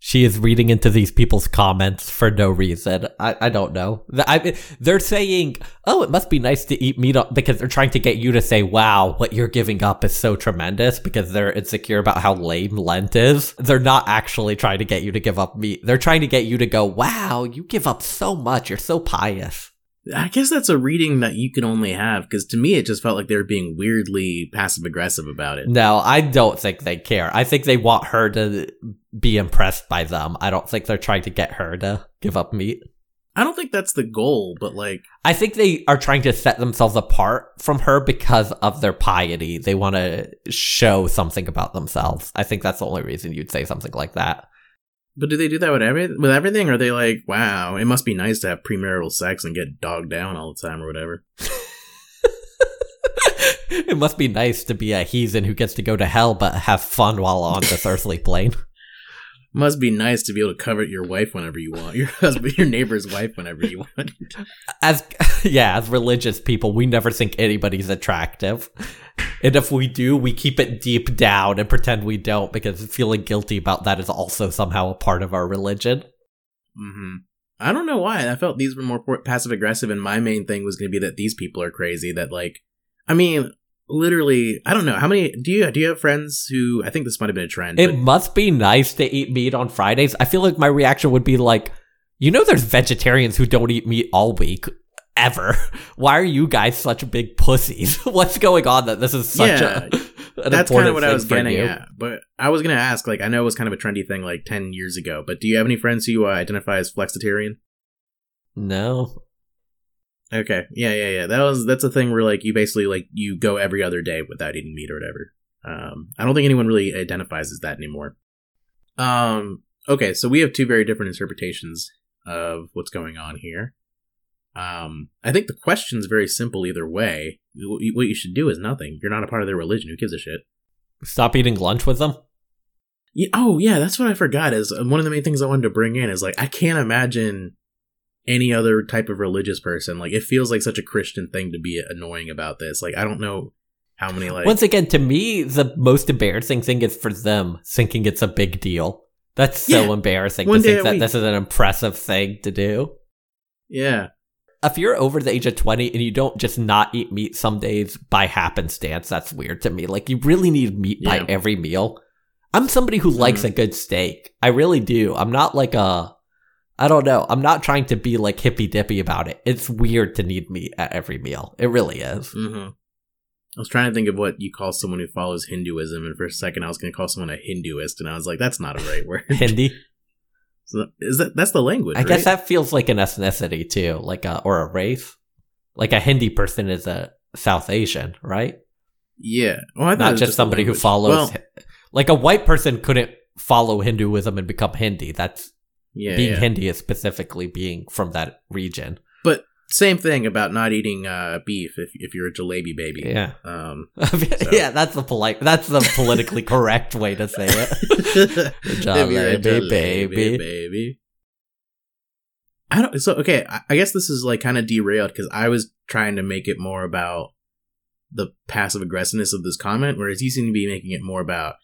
She is reading into these people's comments for no reason. I, I don't know. I, they're saying, oh, it must be nice to eat meat on-" because they're trying to get you to say, wow, what you're giving up is so tremendous because they're insecure about how lame Lent is. They're not actually trying to get you to give up meat. They're trying to get you to go, wow, you give up so much. You're so pious. I guess that's a reading that you can only have because to me it just felt like they were being weirdly passive aggressive about it. No, I don't think they care. I think they want her to be impressed by them. I don't think they're trying to get her to give up meat. I don't think that's the goal, but like, I think they are trying to set themselves apart from her because of their piety. They want to show something about themselves. I think that's the only reason you'd say something like that. But do they do that with every with everything? Or are they like, wow, it must be nice to have premarital sex and get dogged down all the time or whatever? it must be nice to be a heathen who gets to go to hell but have fun while on this earthly plane. Must be nice to be able to covet your wife whenever you want, your husband, your neighbor's wife whenever you want. As yeah, as religious people, we never think anybody's attractive. And if we do, we keep it deep down and pretend we don't because feeling guilty about that is also somehow a part of our religion. hmm I don't know why. I felt these were more passive aggressive, and my main thing was going to be that these people are crazy. That like, I mean, literally, I don't know how many. Do you do you have friends who? I think this might have been a trend. It but- must be nice to eat meat on Fridays. I feel like my reaction would be like, you know, there's vegetarians who don't eat meat all week. Ever. Why are you guys such big pussies? What's going on that this is such Yeah, a that's kind of what I was getting you? at. But I was going to ask, like, I know it was kind of a trendy thing like ten years ago. But do you have any friends who uh, identify as flexitarian? No. Okay, yeah, yeah, yeah. That was that's a thing where like you basically like you go every other day without eating meat or whatever. Um, I don't think anyone really identifies as that anymore. Um, okay, so we have two very different interpretations of what's going on here. Um, I think the question's very simple either way. What you- should do is nothing. You're not a part of their religion. Who gives a shit? Stop eating lunch with them? Yeah, oh yeah, that's what I forgot. Is uh, one of the main things I wanted to bring in is like I can't imagine any other type of religious person. Like it feels like such a Christian thing to be annoying about this. Like I don't know how many like Once again, to me, the most embarrassing thing is for them thinking it's a big deal. That's so Yeah. embarrassing One to think that week. this is an impressive thing to do. yeah If you're over the age of 20 and you don't just not eat meat some days by happenstance, that's weird to me. Like, you really need meat Yeah. by every meal. I'm somebody who likes Mhm. a good steak. I really do. I'm not like a, I don't know. I'm not trying to be like hippy dippy about it. It's weird to need meat at every meal. It really is. hmm I was trying to think of what you call someone who follows Hinduism, and for a second I was going to call someone a Hinduist, and I was like, that's not a right word. Hindi. So, is that that's the language? I guess that feels like an ethnicity too, like a or a race. Like a Hindi person is a South Asian, right? yeah. Well, I Not was just, somebody who follows. Well, like a white person couldn't follow Hinduism and become Hindi. That's yeah, being yeah. Hindi is specifically being from that region. Same thing about not eating uh, beef if if you're a jalebi baby. Yeah, Um, yeah. That's the polite. That's the politically correct way to say it. If Jalebi baby. baby. I don't. So okay, I, I guess this is like kind of derailed because I was trying to make it more about the passive aggressiveness of this comment, whereas you seem to be making it more about.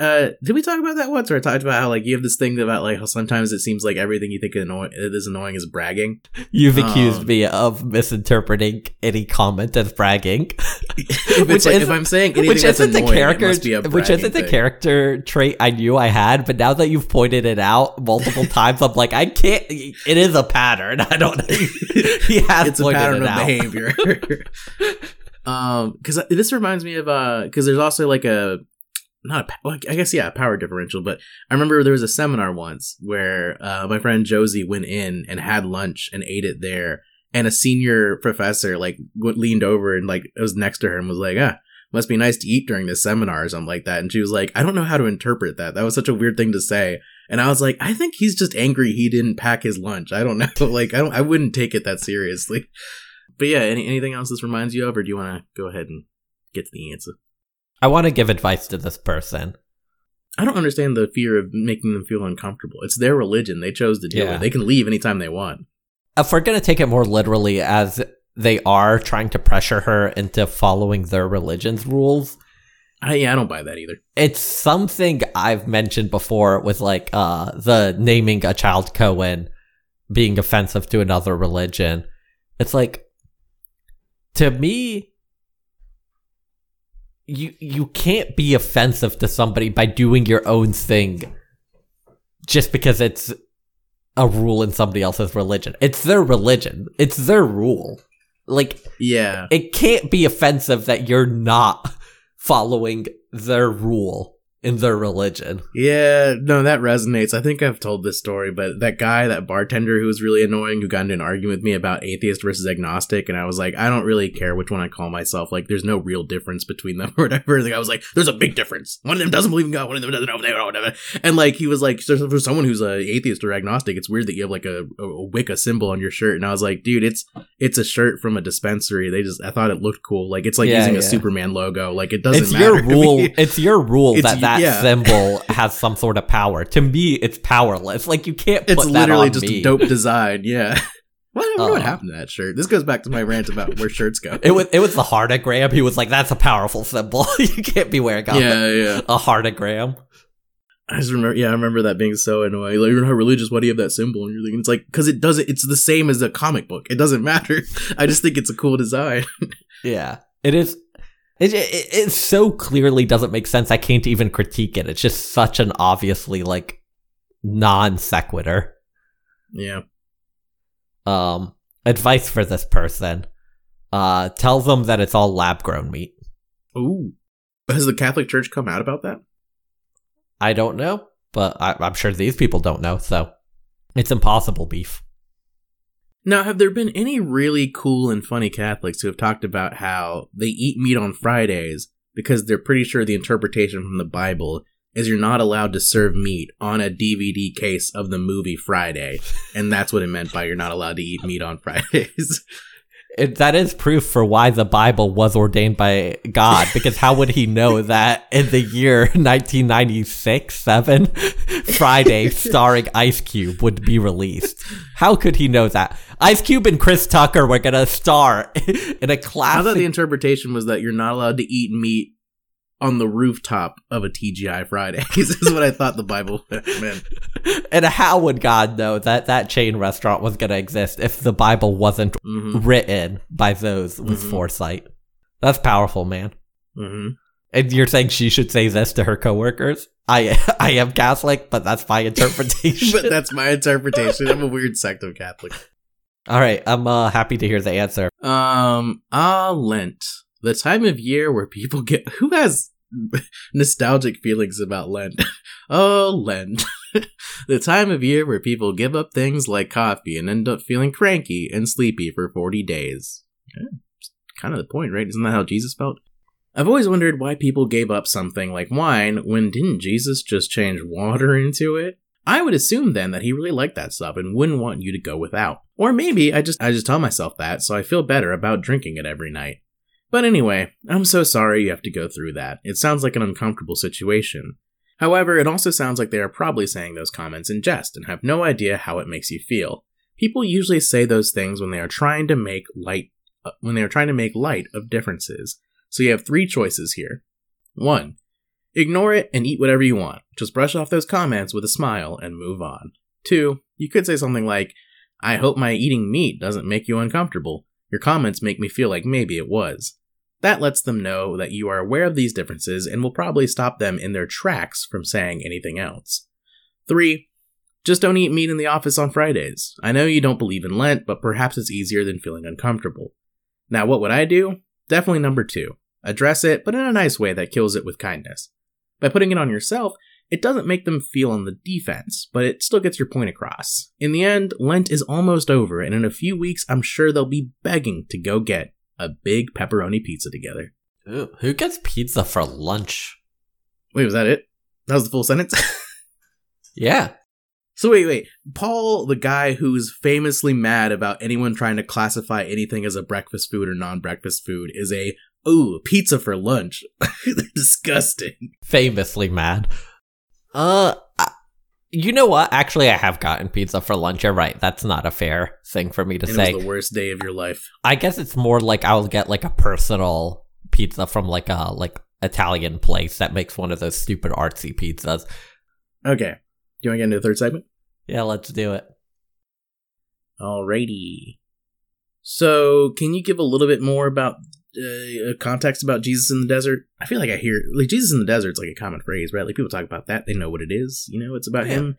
Uh, did we talk about that once? Or I talked about how like you have this thing about like how sometimes it seems like everything you think annoy- it is annoying is bragging. You've accused Um, me of misinterpreting any comment as bragging. Which like, is- if I'm saying anything which isn't the annoying, it character must be a which isn't the thing. character trait I knew I had, but now that you've pointed it out multiple times, I'm like, I can't. It is a pattern. I don't. he has it's a pattern it of out. behavior. Um, because this reminds me of uh, because there's also like a not a I guess yeah, a power differential. But I remember there was a seminar once where uh, my friend Josie went in and had lunch and ate it there, and a senior professor like leaned over and like was next to her and was like, ah. Must be nice to eat during this seminar or something like that. And she was like, I don't know how to interpret that. That was such a weird thing to say. And I was like, I think he's just angry he didn't pack his lunch. I don't know. Like, I don't, I wouldn't take it that seriously. But yeah, any, anything else this reminds you of, or do you want to go ahead and get to the answer? I want to give advice to this person. I don't understand the fear of making them feel uncomfortable. It's their religion. They chose to do Yeah. it. They can leave anytime they want. If we're gonna take it more literally, as they are trying to pressure her into following their religion's rules, I, yeah, I don't buy that either. it's something I've mentioned before with like uh the naming a child Cohen being offensive to another religion. It's like to me you you can't be offensive to somebody by doing your own thing just because it's a rule in somebody else's religion. It's their religion. It's their rule. Like Yeah. it can't be offensive that you're not following their rule. In their religion. Yeah, no, that resonates. I think I've told this story, but that guy, that bartender who was really annoying, who got into an argument with me about atheist versus agnostic, and I was like, I don't really care which one I call myself. Like, there's no real difference between them or whatever. Like, I was like, there's a big difference. One of them doesn't believe in God, one of them doesn't know whatever. And like, he was like, for someone who's a atheist or agnostic, it's weird that you have like a, a, Wicca symbol on your shirt. And I was like, dude, it's it's a shirt from a dispensary. They just, I thought it looked cool. Like, it's like Yeah, using a. Superman logo. Like, it doesn't it's matter. your rule. It's your rule It's- that that yeah. symbol has some sort of power. To me, it's powerless. Like you can't put It's that literally just me. a dope design. Yeah. What, I wonder what Uh. happened to that shirt? This goes back to my rant about where shirts go. It was it was the heartagram. He was like, "That's a powerful symbol. you can't be wearing a, yeah, yeah. a heartagram." I just remember. Yeah, I remember that being so annoying. Like, you're not religious. Why do you have that symbol? And you're thinking, it's like because it doesn't. It's the same as a comic book. It doesn't matter. I just think it's a cool design. Yeah, it is. It, it it so clearly doesn't make sense. I can't even critique it. It's just such an obviously like non sequitur. yeah. Um, advice for this person: uh, tell them that it's all lab grown meat. Ooh. Has the Catholic Church come out about that? I don't know, but I, I'm sure these people don't know. So it's impossible beef. Now, have there been any really cool and funny Catholics who have talked about how they eat meat on Fridays because they're pretty sure the interpretation from the Bible is you're not allowed to serve meat on a DVD case of the movie Friday, and that's what it meant by you're not allowed to eat meat on Fridays. It, that is proof for why the Bible was ordained by God, because how would he know that in the year 1996, 7, Friday, starring Ice Cube, would be released? How could he know that? Ice Cube and Chris Tucker were gonna star in a I thought the interpretation was that you're not allowed to eat meat on the rooftop of a TGI Fridays. is what I thought the Bible meant. and how would God know that that chain restaurant was gonna exist if the Bible wasn't hmm written by those with Mhm. foresight? That's powerful, man. hmm And you're saying she should say this to her coworkers? I I am Catholic, but that's my interpretation. but that's my interpretation. I'm a weird sect of Catholic. All right, I'm uh, happy to hear the answer. Um, ah, Lent, the time of year where people get who has nostalgic feelings about Lent. oh, Lent, the time of year where people give up things like coffee and end up feeling cranky and sleepy for forty days. Yeah, kind of the point, right? Isn't that how Jesus felt? I've always wondered why people gave up something like wine when didn't Jesus just change water into it? I would assume then that he really liked that stuff and wouldn't want you to go without. Or maybe I just I just tell myself that so I feel better about drinking it every night. But anyway, I'm so sorry you have to go through that. It sounds like an uncomfortable situation. However, it also sounds like they are probably saying those comments in jest and have no idea how it makes you feel. People usually say those things when they are trying to make light uh, when they are trying to make light of differences. So you have three choices here. 1. Ignore it and eat whatever you want. Just brush off those comments with a smile and move on. 2. You could say something like, I hope my eating meat doesn't make you uncomfortable. Your comments make me feel like maybe it was. That lets them know that you are aware of these differences and will probably stop them in their tracks from saying anything else. 3. Just don't eat meat in the office on Fridays. I know you don't believe in Lent, but perhaps it's easier than feeling uncomfortable. Now, what would I do? Definitely number 2. Address it, but in a nice way that kills it with kindness. By putting it on yourself, it doesn't make them feel on the defense, but it still gets your point across. In the end, Lent is almost over, and in a few weeks, I'm sure they'll be begging to go get a big pepperoni pizza together. Ooh, who gets pizza for lunch? Wait, was that it? That was the full sentence? Yeah. so, wait, wait. Paul, the guy who's famously mad about anyone trying to classify anything as a breakfast food or non breakfast food, is a, ooh, pizza for lunch. Disgusting. Famously mad. Uh, you know what? Actually, I have gotten pizza for lunch. You're right. That's not a fair thing for me to And it say. was the worst day of your life. I guess it's more like I'll get like a personal pizza from like a like Italian place that makes one of those stupid artsy pizzas. Okay. Do you want to get into the third segment? Yeah, let's do it. Alrighty. So, can you give a little bit more about uh, context about Jesus in the desert? I feel like I hear like Jesus in the desert is like a common phrase, right? Like people talk about that, they know what it is. You know, it's about Yeah. him.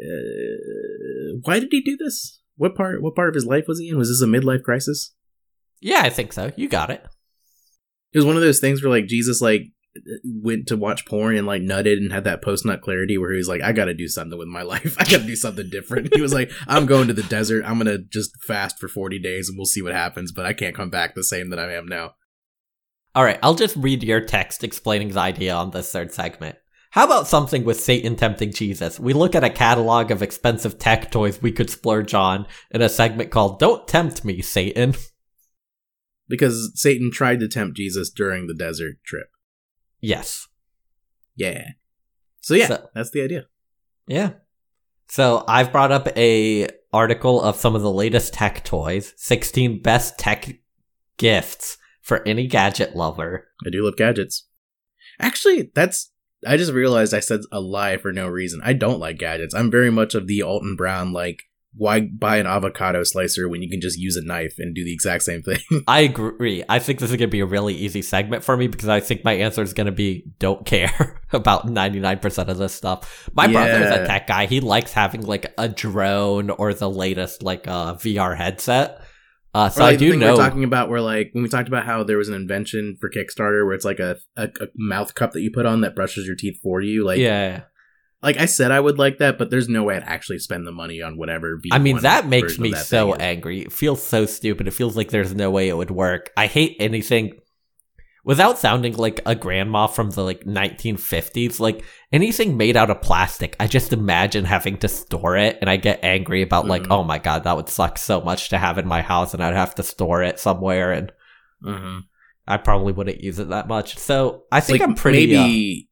Uh, why did he do this? What part? What part of his life was he in? Was this a midlife crisis? Yeah, I think so. You got it. It was one of those things where like Jesus like went to watch porn and like nutted and had that post nut clarity where he was like, I gotta do something with my life. I gotta do something different. he was like, I'm going to the desert. I'm gonna just fast for 40 days and we'll see what happens, but I can't come back the same that I am now. All right, I'll just read your text explaining the idea on this third segment. How about something with Satan tempting Jesus? We look at a catalog of expensive tech toys we could splurge on in a segment called Don't Tempt Me, Satan. Because Satan tried to tempt Jesus during the desert trip. Yes. Yeah. So yeah, So- that's the idea. Yeah. So I've brought up a article of some of the latest tech toys, 16 best tech gifts for any gadget lover. I do love gadgets. Actually, that's I just realized I said a lie for no reason. I don't like gadgets. I'm very much of the Alton Brown like why buy an avocado slicer when you can just use a knife and do the exact same thing? I agree. I think this is going to be a really easy segment for me because I think my answer is going to be don't care about 99% of this stuff. My brother is Yeah. a tech guy. He likes having like a drone or the latest like uh, VR headset. Uh, so like, I do know. we're talking about where like when we talked about how there was an invention for Kickstarter where it's like a, a, a mouth cup that you put on that brushes your teeth for you. Like yeah. Like I said I would like that, but there's no way I'd actually spend the money on whatever. V1 I mean, that makes me that so angry. It feels so stupid. It feels like there's no way it would work. I hate anything without sounding like a grandma from the like 1950s. Like anything made out of plastic, I just imagine having to store it and I get angry about like, Mhm. oh my god, that would suck so much to have in my house and I'd have to store it somewhere and Mhm. I probably wouldn't use it that much. So I think like I'm pretty. uh, maybe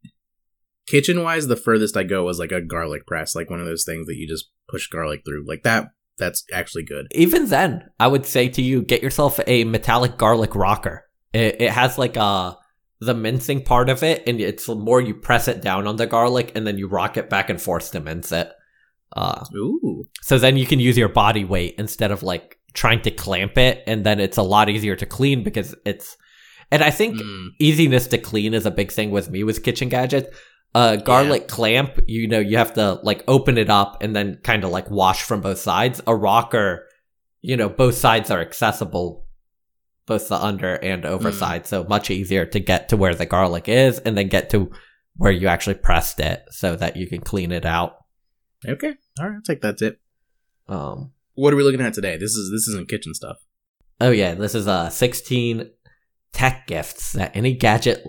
kitchen wise the furthest i go was like a garlic press like one of those things that you just push garlic through like that that's actually good even then, I would say to you, get yourself a metallic garlic rocker. It, it has like a the mincing part of it, and it's the more you press it down on the garlic, and then you rock it back and forth to mince it. Uh, ooh so then you can use your body weight instead of like trying to clamp it, and then it's a lot easier to clean because it's. And I think Mm, easiness to clean is a big thing with me with kitchen gadgets. A garlic clamp, you know, you have to like open it up and then kind of like wash from both sides. A rocker, you know, both sides are accessible, both the under and over Mm. side, so much easier to get to where the garlic is and then get to where you actually pressed it so that you can clean it out. okay all right i'll take that tip Um, what are we looking at today this is this isn't kitchen stuff oh yeah, this is uh 16 tech gifts that any gadget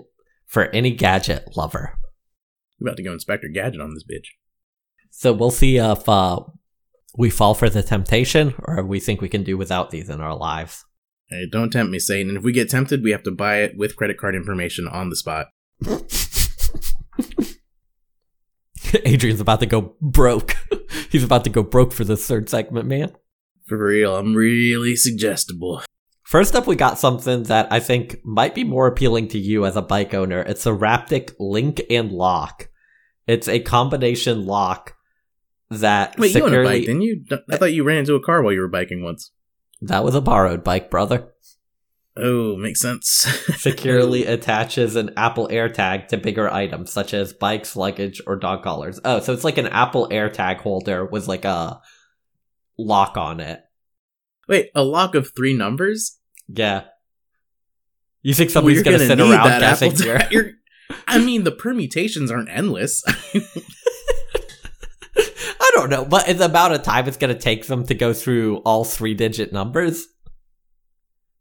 for any gadget lover. We're about to go inspector gadget on this bitch So we'll see if uh, we fall for the temptation or we think we can do without these in our lives. hey don't tempt me satan and if we get tempted we have to buy it with credit card information on the spot Adrian's about to go broke. He's about to go broke for this third segment, man. for real i'm really suggestible First up, we got something that I think might be more appealing to you as a bike owner. It's a Raptic Link and Lock. It's a combination lock that wait you own a securely. bike didn't you i uh, thought you ran into a car while you were biking once that was a borrowed bike, brother. oh makes sense securely attaches an Apple AirTag to bigger items such as bikes, luggage, or dog collars. Oh, so it's like an Apple AirTag holder with like a lock on it. wait a lock of three numbers Yeah. You think somebody's you're gonna, gonna sit around guessing Tag. You're- I mean, the permutations aren't endless. I don't know, but in the amount of time it's gonna take them to go through all three digit numbers.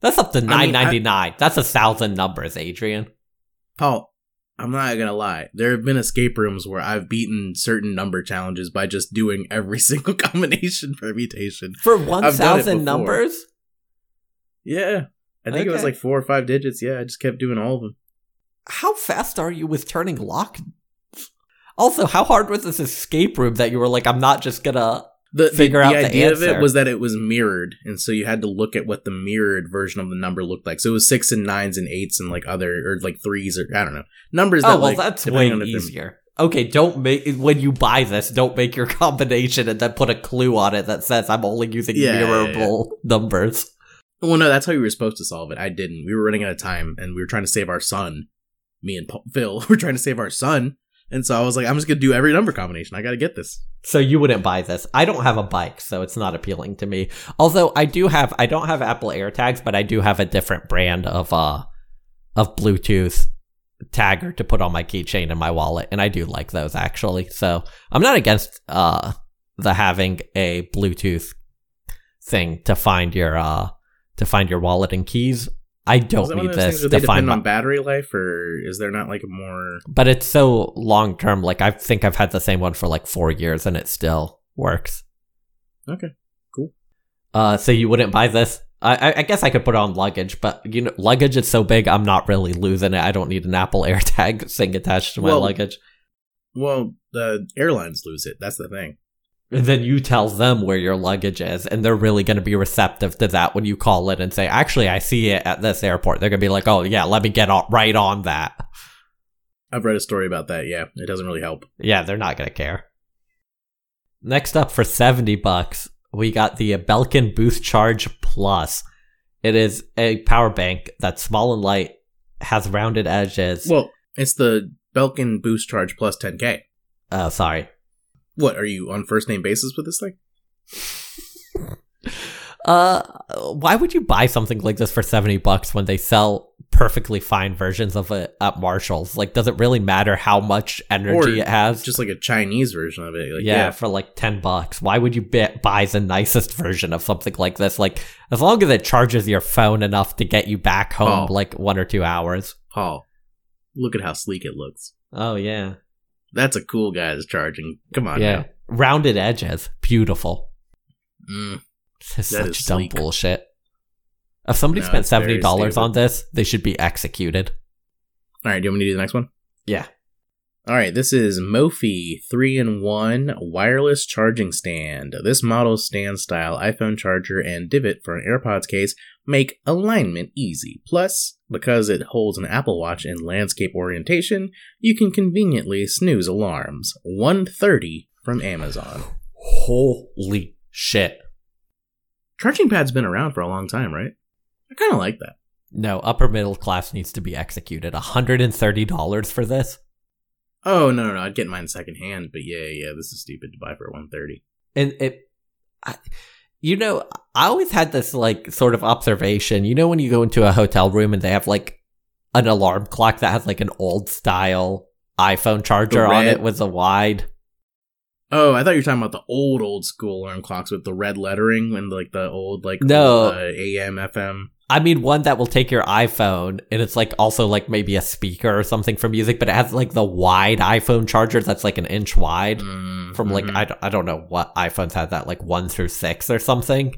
That's up to nine mean, I- That's a thousand numbers, Adrian. Paul, I'm not gonna lie. There have been escape rooms where I've beaten certain number challenges by just doing every single combination permutation. For one I've done it thousand numbers? Yeah. I think it was like four or five digits. Yeah, I just kept doing all of them. How fast are you with turning lock? Also, how hard was this escape room that you were like, I'm not just gonna. The, Figure the, out the the idea of it answer. was that it was mirrored, and so you had to look at what the mirrored version of the number looked like. So it was six and nines and eights and like other or like threes or I don't know numbers. Oh, that, well, like, that's way on if they're- easier. Okay, don't make. When you buy this, don't make your combination and then put a clue on it that says, I'm only using Yeah, yeah, mirrorable numbers. Well, no, that's how we were supposed to solve it. I didn't. We were running out of time, and we were trying to save our son. Me and Paul, Phil were trying to save our son, and so I was like, "I'm just gonna do every number combination. I got to get this." So you wouldn't buy this. I don't have a bike, so it's not appealing to me. Although I do have, I don't have Apple AirTags, but I do have a different brand of uh of Bluetooth tagger to put on my keychain and my wallet, and I do like those actually. So I'm not against uh the having a Bluetooth thing to find your uh to find your wallet and keys. I don't need things this they find depend my, on battery life, or is there not like a more? but it's so long term. Like I think I've had the same one for like four years, and it still works. Okay. Cool. Uh, so you wouldn't buy this? I, I- I guess I could put it on luggage, but you know, luggage is so big, I'm not really losing it. I don't need an Apple AirTag thing attached to my Well- luggage. Well, the airlines lose it. That's the thing. And then you tell them where your luggage is, and they're really going to be receptive to that when you call it and say, "Actually, I see it at this airport." They're going to be like, "Oh yeah, let me get on, right on that." I've read a story about that. Yeah, it doesn't really help. Yeah, they're not going to care. Next up for 70 bucks, we got the Belkin Boost Charge Plus. It is a power bank that's small and light, has rounded edges. Well, it's the Belkin Boost Charge Plus 10K. oh, uh, sorry. What are you on first name basis with this thing? Uh, why would you buy something like this for 70 bucks when they sell perfectly fine versions of it at Marshalls? Like, does it really matter how much energy Or it has? Just like a Chinese version of it. Like, yeah, yeah. for like 10 bucks. Why would you buy the nicest version of something like this? Like, as long as it charges your phone enough to get you back home Oh. like one or two hours. Paul, look at how sleek it looks. Oh, yeah. That's a cool guy that's charging. Come on. yeah. now. Rounded edges. Beautiful. Mm. This is such dumb bullshit. If somebody No, spent $70 on this, they should be executed. All right, do you want me to do the next one? Yeah. All right, this is Mophie 3 in 1 wireless charging stand. This model's stand style iPhone charger and divot for an AirPods case make alignment easy. Plus, because it holds an Apple Watch in landscape orientation, you can conveniently snooze alarms. 130 from Amazon. Holy shit. Charging pad's been around for a long time, right? I kind of like that. No, upper middle class needs to be executed. $130 for this? Oh, no, no, no, I'd get mine secondhand, but yeah, yeah, this is stupid to buy for 130. and it I, you know i always had this like sort of observation you know when you go into a hotel room and they have like an alarm clock that has like an old style iphone charger on it with a wide Oh, I thought you were talking about the old, old school alarm clocks with the red lettering and like the old, like No. uh, AM, FM. I mean one that will take your iphone and it's like also like maybe a speaker or something for music but it has like the wide iphone charger that's like an inch wide Mm, from like mhm. I, don't- I don't know what iPhones had that like 1 through 6 or something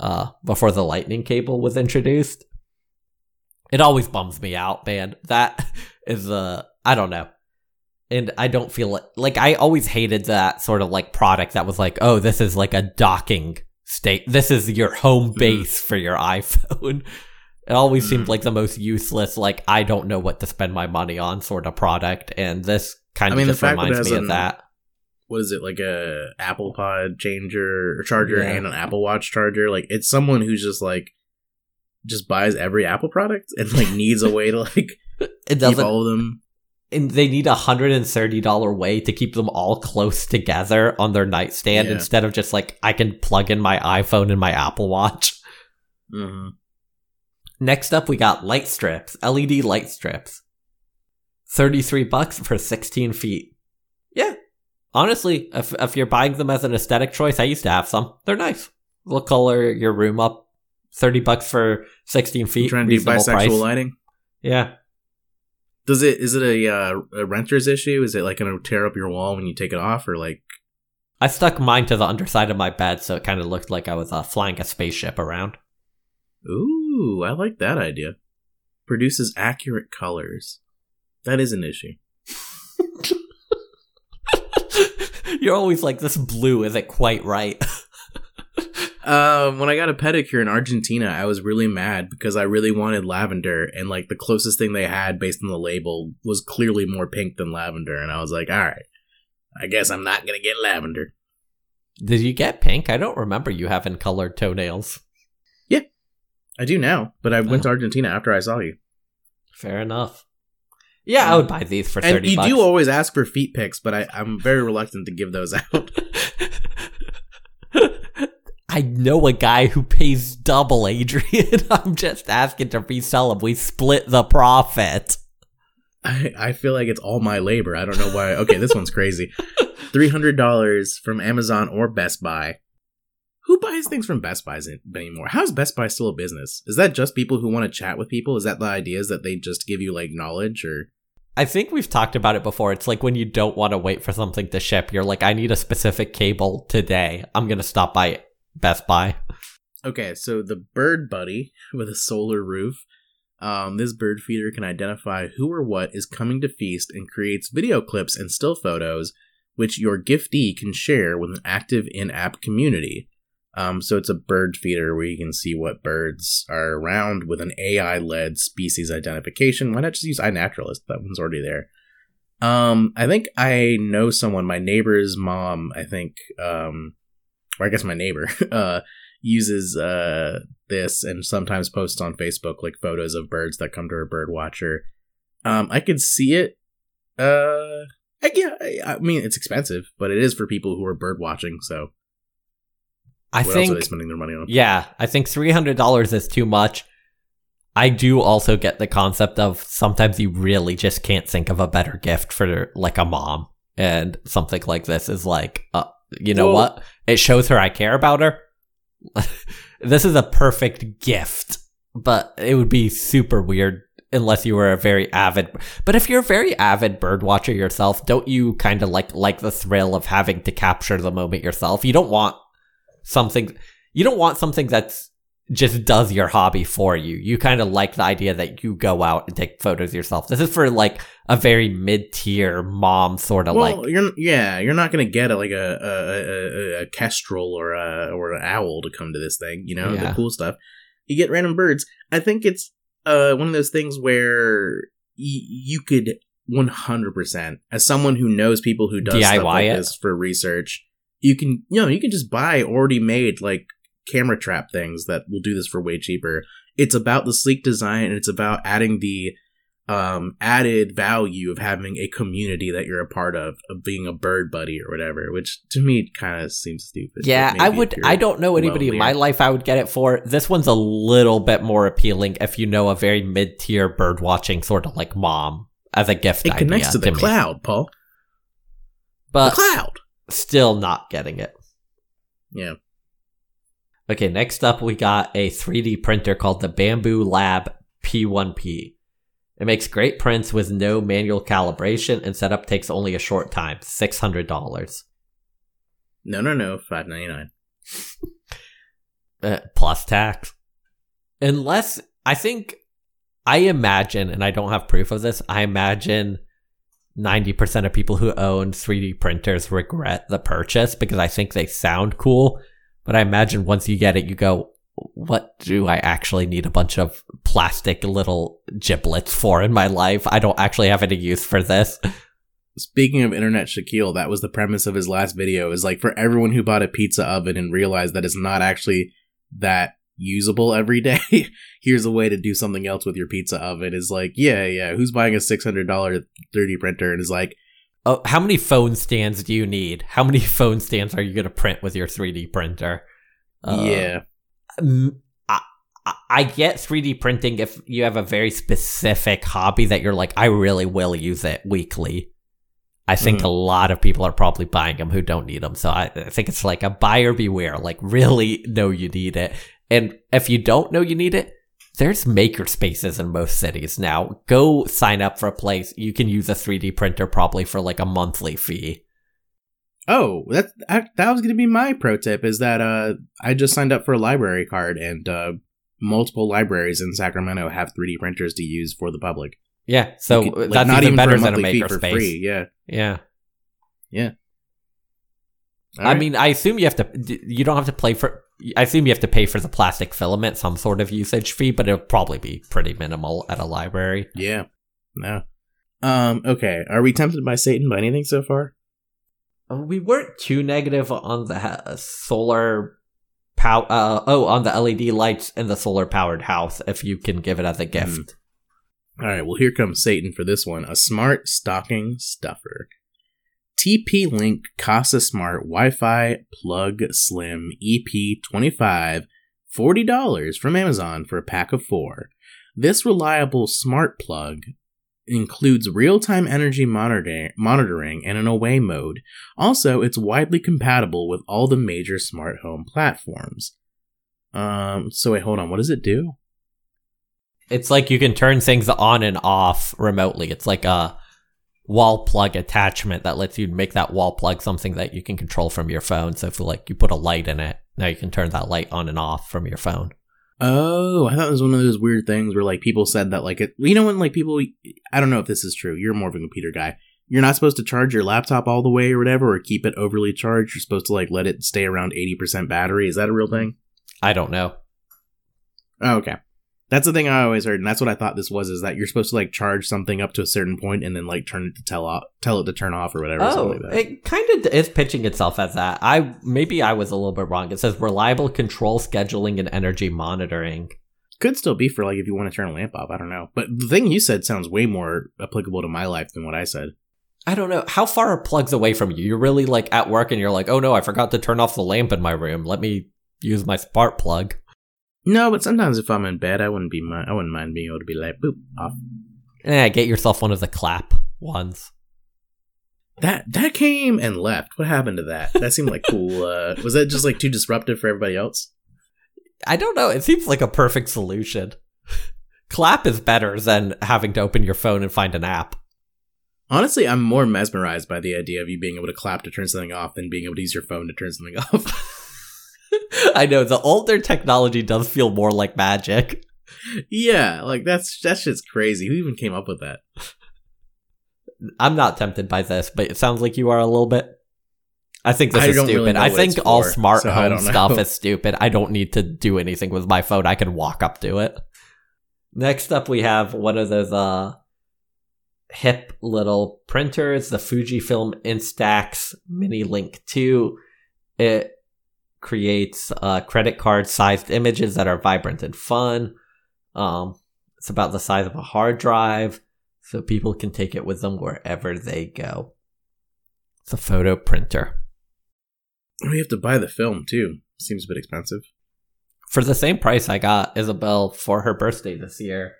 uh before the lightning cable was introduced. It always bums me out, man. That is uh I don't know. And I don't feel like like I always hated that sort of like product that was like, "Oh, this is like a docking state. This is your home Mhm. base for your iPhone." It always seemed Mhm. like the most useless like I don't know what to spend my money on sort of product and this kind I of mean, just fact that it reminds me of that. What is it, like a Apple Pod changer or charger Yeah. and an Apple Watch charger? Like, it's someone who's just like, just buys every Apple product and like needs a way to like It doesn't all of them. And they need a hundred and thirty dollar way to keep them all close together on their nightstand Yeah. instead of just like I can plug in my iPhone and my Apple Watch. hmm Next up, we got light strips, LED light strips, thirty three bucks for sixteen feet. Yeah, honestly, if if you're buying them as an aesthetic choice, I used to have some. They're nice. They'll color your room up. Thirty bucks for sixteen feet. Trying to reasonable bisexual price. lighting. Yeah, Does it? Is it a, uh, a renter's issue? Is it like going to tear up your wall when you take it off, or like? I stuck mine to the underside of my bed, so it kind of looked like I was uh, flying a spaceship around. Ooh, I like that idea. Produces accurate colors. That is an issue. You're always like, this blue isn't quite right. Um, when I got a pedicure in Argentina, I was really mad because I really wanted lavender, and like the closest thing they had based on the label was clearly more pink than lavender, and I was like, all right, I guess I'm not gonna get lavender. Did you get pink? I don't remember you having colored toenails. Yeah, I do now, but I went to Oh. Argentina after I saw you, Fair enough. Yeah, I would buy these for and 30 you bucks. do always ask for feet pics, but I, I'm very reluctant to give those out. I know a guy who pays double, Adrian. I'm just asking to resell him. We split the profit. I, I feel like it's all my labor. I don't know why. Okay, this one's crazy. Three hundred dollars from Amazon or Best Buy. Who buys things from Best Buy anymore? How is Best Buy still a business? Is that just people who want to chat with people? Is that the idea? Is that they just give you like knowledge or? I think we've talked about it before. It's like when you don't want to wait for something to ship, you're like, I need a specific cable today. I'm going to stop by Best Buy. Okay, so the Bird Buddy with a solar roof. Um, this bird feeder can identify who or what is coming to feast and creates video clips and still photos, which your giftee can share with an active in app community. Um, so it's a bird feeder where you can see what birds are around with an AI led species identification. Why not just use iNaturalist? That one's already there. Um, I think I know someone, my neighbor's mom, I think, um, or I guess my neighbor, uh, uses, uh, this and sometimes posts on Facebook like photos of birds that come to her bird watcher. Um, I could see it. Uh, I, yeah, I, I mean, it's expensive, but it is for people who are bird watching, so I what think else are they spending their money on? Yeah, I think $300 is too much. I do also get the concept of sometimes you really just can't think of a better gift for like a mom. And something like this is like, uh, you know what? It shows her I care about her. this is a perfect gift, but it would be super weird unless you were a very avid. But if you're a very avid bird watcher yourself, don't you kind of like like the thrill of having to capture the moment yourself? You don't want something you don't want something that's just does your hobby for you. You kind of like the idea that you go out and take photos yourself. This is for like a very mid tier mom sort of well, like you're yeah, you're not gonna get a, like a a, a, a kestrel or a or an owl to come to this thing. You know Yeah. the cool stuff. You get random birds. I think it's uh one of those things where y- you could 100 percent as someone who knows people who does stuff DIY like it? this for research. You can you know you can just buy already made like camera trap things that will do this for way cheaper. It's about the sleek design and it's about adding the um added value of having a community that you're a part of of being a bird buddy or whatever which to me kind of seems stupid Yeah, I would. I don't know anybody in my life I would get it for. This one's a little bit more appealing if you know a very mid tier bird watching sort of like mom as a gift. it connects to the me. cloud paul but the cloud still not getting it. yeah Okay, next up we got a 3D printer called the Bambu Lab P1P. It makes great prints with no manual calibration and setup takes only a short time, $600. no no no 599 Uh, plus tax. Unless, I think, I imagine, and I don't have proof of this, I imagine 90% of people who own 3D printers regret the purchase because I think they sound cool. But I imagine once you get it, you go, what do I actually need a bunch of plastic little giblets for in my life? I don't actually have any use for this. Speaking of internet Shaquille, that was the premise of his last video. Is like for everyone who bought a pizza oven and realized that it's not actually that usable every day. Here's a way to do something else with your pizza oven. Is like, yeah, yeah. Who's buying a six hundred dollar 3D printer and is like, Oh, how many phone stands do you need? How many phone stands are you going to print with your 3D printer? Uh, yeah, Mm, I, I- get 3D printing if you have a very specific hobby that you're like, I really will use it weekly. I think Mhm. a lot of people are probably buying them who don't need them. So I, I think it's like a buyer beware. Like, really know you need it. And if you don't know you need it, there's maker spaces in most cities now. Go sign up for a place. You can use a 3D printer probably for like a monthly fee. Oh, that that was going to be my pro tip. Is that uh, I just signed up for a library card, and uh, multiple libraries in Sacramento have 3D printers to use for the public. Yeah. So could- like, that's not even even better a than a maker for space. free. Yeah, Yeah. All I mean, I assume you have to. You don't have to play for. I assume you have to pay for the plastic filament, some sort of usage fee, but it'll probably be pretty minimal at a library. yeah, no. Um. Okay. Are we tempted by Satan by anything so far? Uh, We weren't too negative on the ha- solar pow. Uh, oh, on the LED lights in the solar powered house. If you can give it as a gift. All right, well, here comes Satan for this one. A smart stocking stuffer. TP Link Kasa Smart Wi Fi Plug Slim EP25, $40 from Amazon for a pack of four. This reliable smart plug includes real-time energy monitoring, monitoring and an away mode. Also, it's widely compatible with all the major smart home platforms. Um, so wait, hold on. What does it do? It's like you can turn things on and off remotely. It's like a wall plug attachment that lets you make that wall plug something that you can control from your phone. So if like you put a light in it, now you can turn that light on and off from your phone. Oh, I thought it was one of those weird things where like people said that like it, you know when like people I don't know if this is true. You're more of a computer guy. You're not supposed to charge your laptop all the way or whatever or keep it overly charged. You're supposed to like let it stay around 80% battery. Is that a real thing? I don't know. Oh, okay. That's the thing I always heard, and that's what I thought this was: is that you're supposed to like charge something up to a certain point and then like turn it to tell off, tell it to turn off or whatever. Oh, like that. it kind of is pitching itself as that. I maybe I was a little bit wrong. It says reliable control, scheduling, and energy monitoring. Could still be for like if you want to turn a lamp off. I don't know, but the thing you said sounds way more applicable to my life than what I said. I don't know how far are plugs away from you. You're really like at work and you're like, oh no, I forgot to turn off the lamp in my room. Let me use my spark plug. No, but sometimes if I'm in bed, I wouldn't be mi- I wouldn't mind being able to be like boop off. Eh, get yourself one of the clap ones. That that came and left. What happened to that? That seemed like cool. Uh, was that just like too disruptive for everybody else? I don't know. It seems like a perfect solution. clap is better than having to open your phone and find an app. Honestly, I'm more mesmerized by the idea of you being able to clap to turn something off than being able to use your phone to turn something off. I know the older technology does feel more like magic. yeah, like that's that's just crazy. Who even came up with that? I'm not tempted by this, but it sounds like you are a little bit. I think this I is stupid. really I think all for, smart so home stuff is stupid. I don't need to do anything with my phone. I can walk up to it. Next up, we have one of those uh hip little printers, the Fujifilm Instax Mini Link 2. It creates uh, credit card sized images that are vibrant and fun. Um, it's about the size of a hard drive, so people can take it with them wherever they go. It's a photo printer. We have to buy the film too. Seems a bit expensive. For the same price I got Isabel for her birthday this year,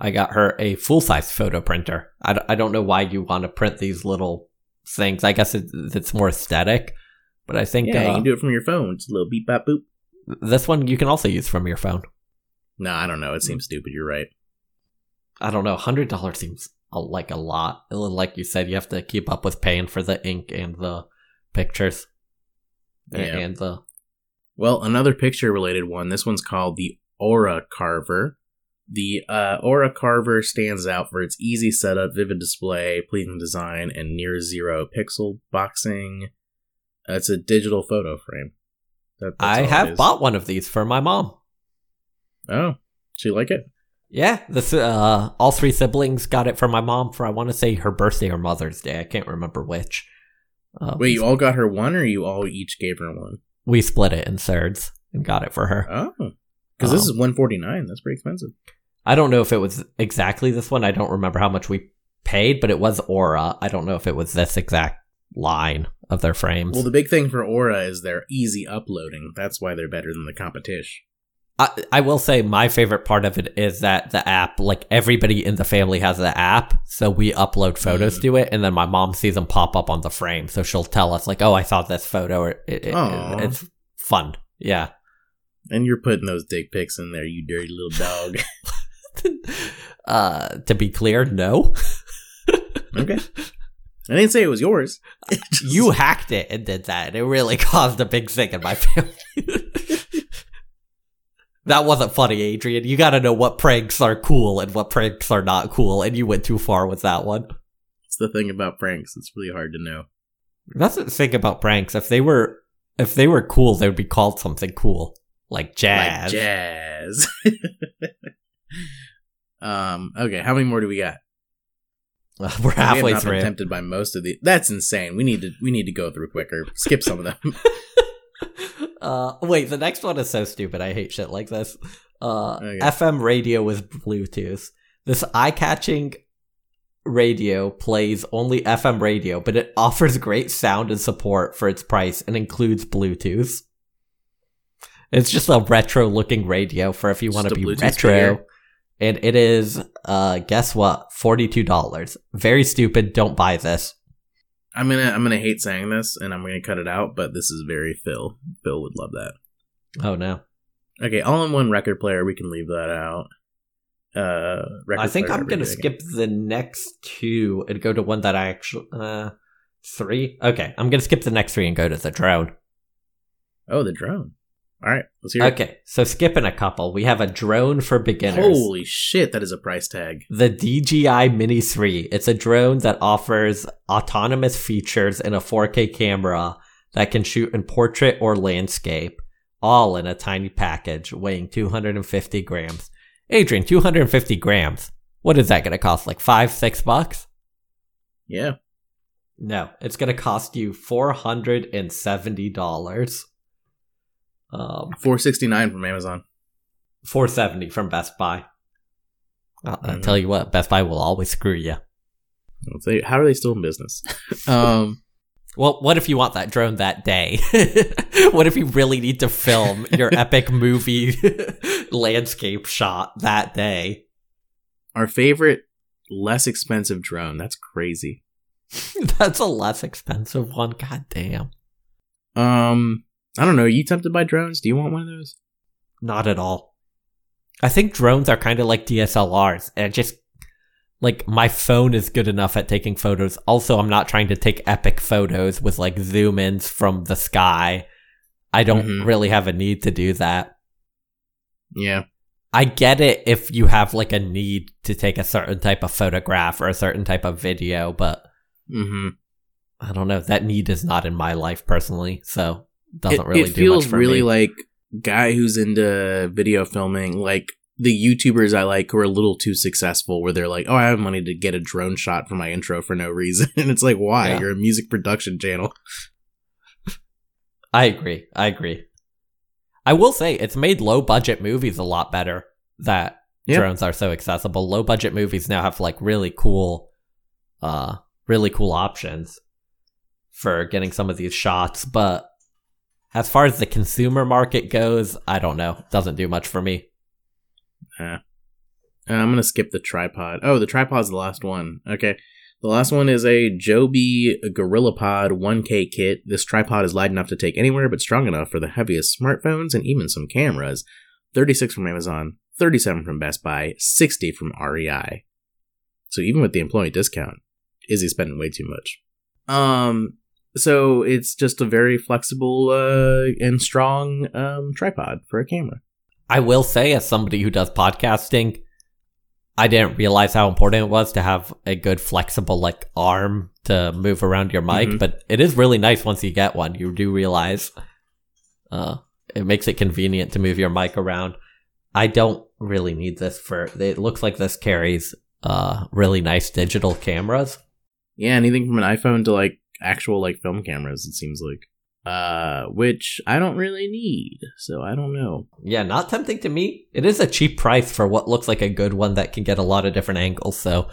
I got her a full size photo printer. I, d- I don't know why you want to print these little things. I guess it, it's more aesthetic, but I think Yeah, you uh, can do it from your phone. It's a little beep bop boop. this one you can also use from your phone. No, I don't know. It seems stupid. You're right. I don't know. Hundred dollars seems like a lot. Like you said, you have to keep up with paying for the ink and the pictures, Yeah. and the Well, another picture related one. This one's called the Aura Carver. The uh, Aura Carver stands out for its easy setup, vivid display, pleasing design, and near zero pixel boxing. It's a digital photo frame. That, I have bought one of these for my mom. Oh, she like it? Yeah, this uh, all three siblings got it for my mom for I want to say her birthday or Mother's Day. I can't remember which. Uh, Wait, you all got her one, or you all each gave her one? we split it in thirds and got it for her. Oh, because this Oh. is one forty nine. That's pretty expensive. I don't know if it was exactly this one. I don't remember how much we paid, but it was Aura. I don't know if it was this exact line of their frames. Well, the big thing for Aura is their easy uploading. That's why they're better than the competition. I, I will say my favorite part of it is that the app, like everybody in the family has the app, so we upload photos Mm. to it, and then my mom sees them pop up on the frame, so she'll tell us like, "Oh, I saw this photo." It, it- it's fun, yeah. And you're putting those dick pics in there, you dirty little dog. uh, to be clear, no, okay. I didn't say it was yours. you hacked it and did that, and it really caused a big thing in my family. that wasn't funny, Adrian. You got to know what pranks are cool and what pranks are not cool, and you went too far with that one. It's the thing about pranks. It's really hard to know. That's the thing about pranks. If they were if they were cool, they would be called something cool. Like jazz. Like jazz. um. Okay. How many more do we got? We're we halfway have not been through. tempted by most of the. That's insane. We need to. We need to go through quicker. Skip some of them. uh wait, the next one is so stupid. I hate shit like this. Uh Okay. FM radio with Bluetooth. This eye-catching radio plays only FM radio, but it offers great sound and support for its price and includes Bluetooth. It's just a retro looking radio for if you want to be Bluetooth retro. speaker? And it is uh guess what forty two dollars. Very stupid. Don't buy this. I'm gonna I'm gonna hate saying this, and I'm gonna cut it out. But this is very Phil. Phil would love that. Oh no. Okay, all-in-one record player. We can leave that out. Uh, record I think I'm gonna everything. skip the next two and go to one that I actually uh three. Okay, I'm gonna skip the next three and go to the drone. Oh, the drone. All right, let's hear. it. Okay, so skipping a couple, we have a drone for beginners. Holy shit, that is a price tag. The DJI Mini 3. It's a drone that offers autonomous features and a 4K camera that can shoot in portrait or landscape, all in a tiny package weighing 250 grams. Adrian, 250 grams. What is that going to cost? Like five, six bucks? Yeah. No, it's going to cost you $470. Um, 469 from Amazon. 470 from Best Buy. I'll, I'll Mhm. tell you what, Best Buy will always screw you. Let's How are they still in business? um, Well, what if you want that drone that day? what if you really need to film your epic movie landscape shot that day? our favorite, less expensive drone. That's crazy. That's a less expensive one. God damn. Um, I don't know. Are you tempted by drones? Do you want one of those? Not at all. I think drones are kind of like DSLRs. And just like my phone is good enough at taking photos. Also, I'm not trying to take epic photos with like zoom ins from the sky. I don't Mhm. really have a need to do that. Yeah. I get it if you have like a need to take a certain type of photograph or a certain type of video, but Mm-hmm. I don't know. That need is not in my life personally, so doesn't it, really it do feels much for really me. like guy who's into video filming like the youtubers i like who are a little too successful where they're like oh i have money to get a drone shot for my intro for no reason and it's like why Yeah. you're a music production channel I agree. I agree. I will say it's made low budget movies a lot better that Yeah. drones are so accessible. Low budget movies now have like really cool uh really cool options for getting some of these shots, but as far as the consumer market goes, I don't know. Doesn't do much for me. Uh, i'm gonna skip the tripod. Oh the tripod's the last one. Okay. The last one is a joby gorillapod 1k kit. This tripod is light enough to take anywhere but strong enough for the heaviest smartphones and even some cameras. 36 from amazon 37 from best buy 60 from rei so even with the employee discount izzy's spending way too much. Um so it's just a very flexible uh, and strong um, tripod for a camera I will say, as somebody who does podcasting, I didn't realize how important it was to have a good flexible like arm to move around your mic, Mhm. but it is really nice once you get one. You do realize uh it makes it convenient to move your mic around. I don't really need this for it looks like this carries uh really nice digital cameras. Yeah, anything from an iPhone to like actual like film cameras, it seems like. Uh, which I don't really need, so I don't know. Yeah, not tempting to me. It is a cheap price for what looks like a good one that can get a lot of different angles, so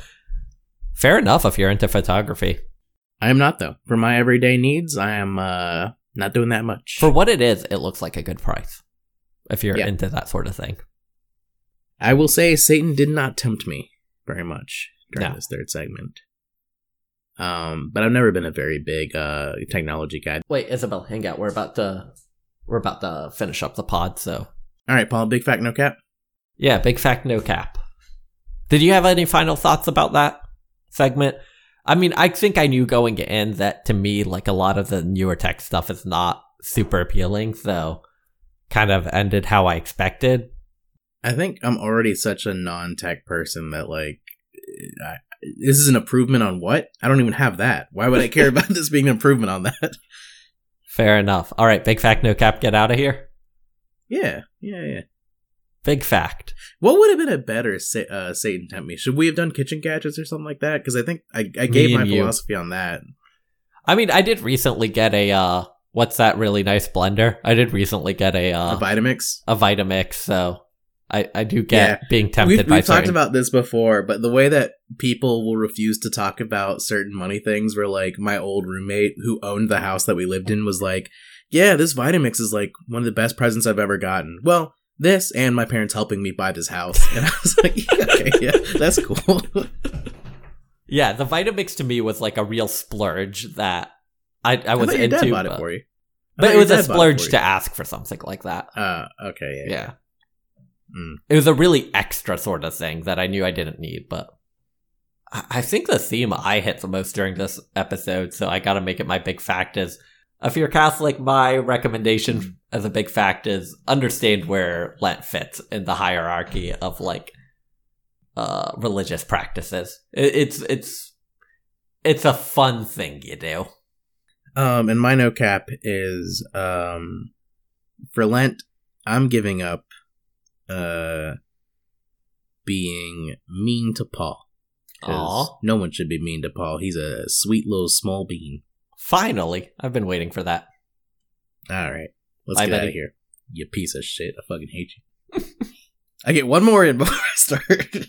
fair enough if you're into photography. I am not though. For my everyday needs, I am uh not doing that much. For what it is, it looks like a good price. If you're Yeah. into that sort of thing. I will say Satan did not tempt me very much during No. this third segment. Um, but I've never been a very big uh technology guy. Wait, Isabel, hang out. We're about to we're about to finish up the pod, so All right, Paul, big fact, no cap. yeah, big fact, no cap. Did you have any final thoughts about that segment? I mean, I think I knew going in that to me, like a lot of the newer tech stuff is not super appealing, so kind of ended how I expected. I think I'm already such a non-tech person that like I, this is an improvement on what? I don't even have that. Why would I care about this being an improvement on that? Fair enough. All right, big fact, no cap, get out of here. Yeah, yeah, yeah. Big fact. What would have been a better sa- uh, Satan tempt me? Should we have done kitchen gadgets or something like that? Because I think I, I gave my you. philosophy on that. I mean, I did recently get a uh what's that really nice blender? I did recently get a uh a Vitamix. a Vitamix, so I I do get Yeah. being tempted We've, by we've talked about this before, but the way that people will refuse to talk about certain money things, where like my old roommate who owned the house that we lived in was like, "Yeah, this Vitamix is like one of the best presents I've ever gotten." Well, this and my parents helping me buy this house. And I was like, yeah, okay, yeah, that's cool. Yeah, the Vitamix to me was like a real splurge that I, I was I into. dad bought but, it for you. I but it was a dad bought it splurge to ask for something like that. Uh, okay, yeah. Yeah. Mm. It was a really extra sort of thing that I knew I didn't need, but I I think the theme I hit the most during this episode, so I gotta make it my big fact is if you're Catholic, my recommendation as a big fact is understand where Lent fits in the hierarchy of like uh religious practices. It's it's it's a fun thing you do. Um, and my no cap is um, for Lent. I'm giving up uh being mean to Paul. Aw. No one should be mean to Paul. He's a sweet little small bean. Finally, I've been waiting for that. All right, let's Bye, get out buddy. of here. You piece of shit. I fucking hate you. I get one more in before I start.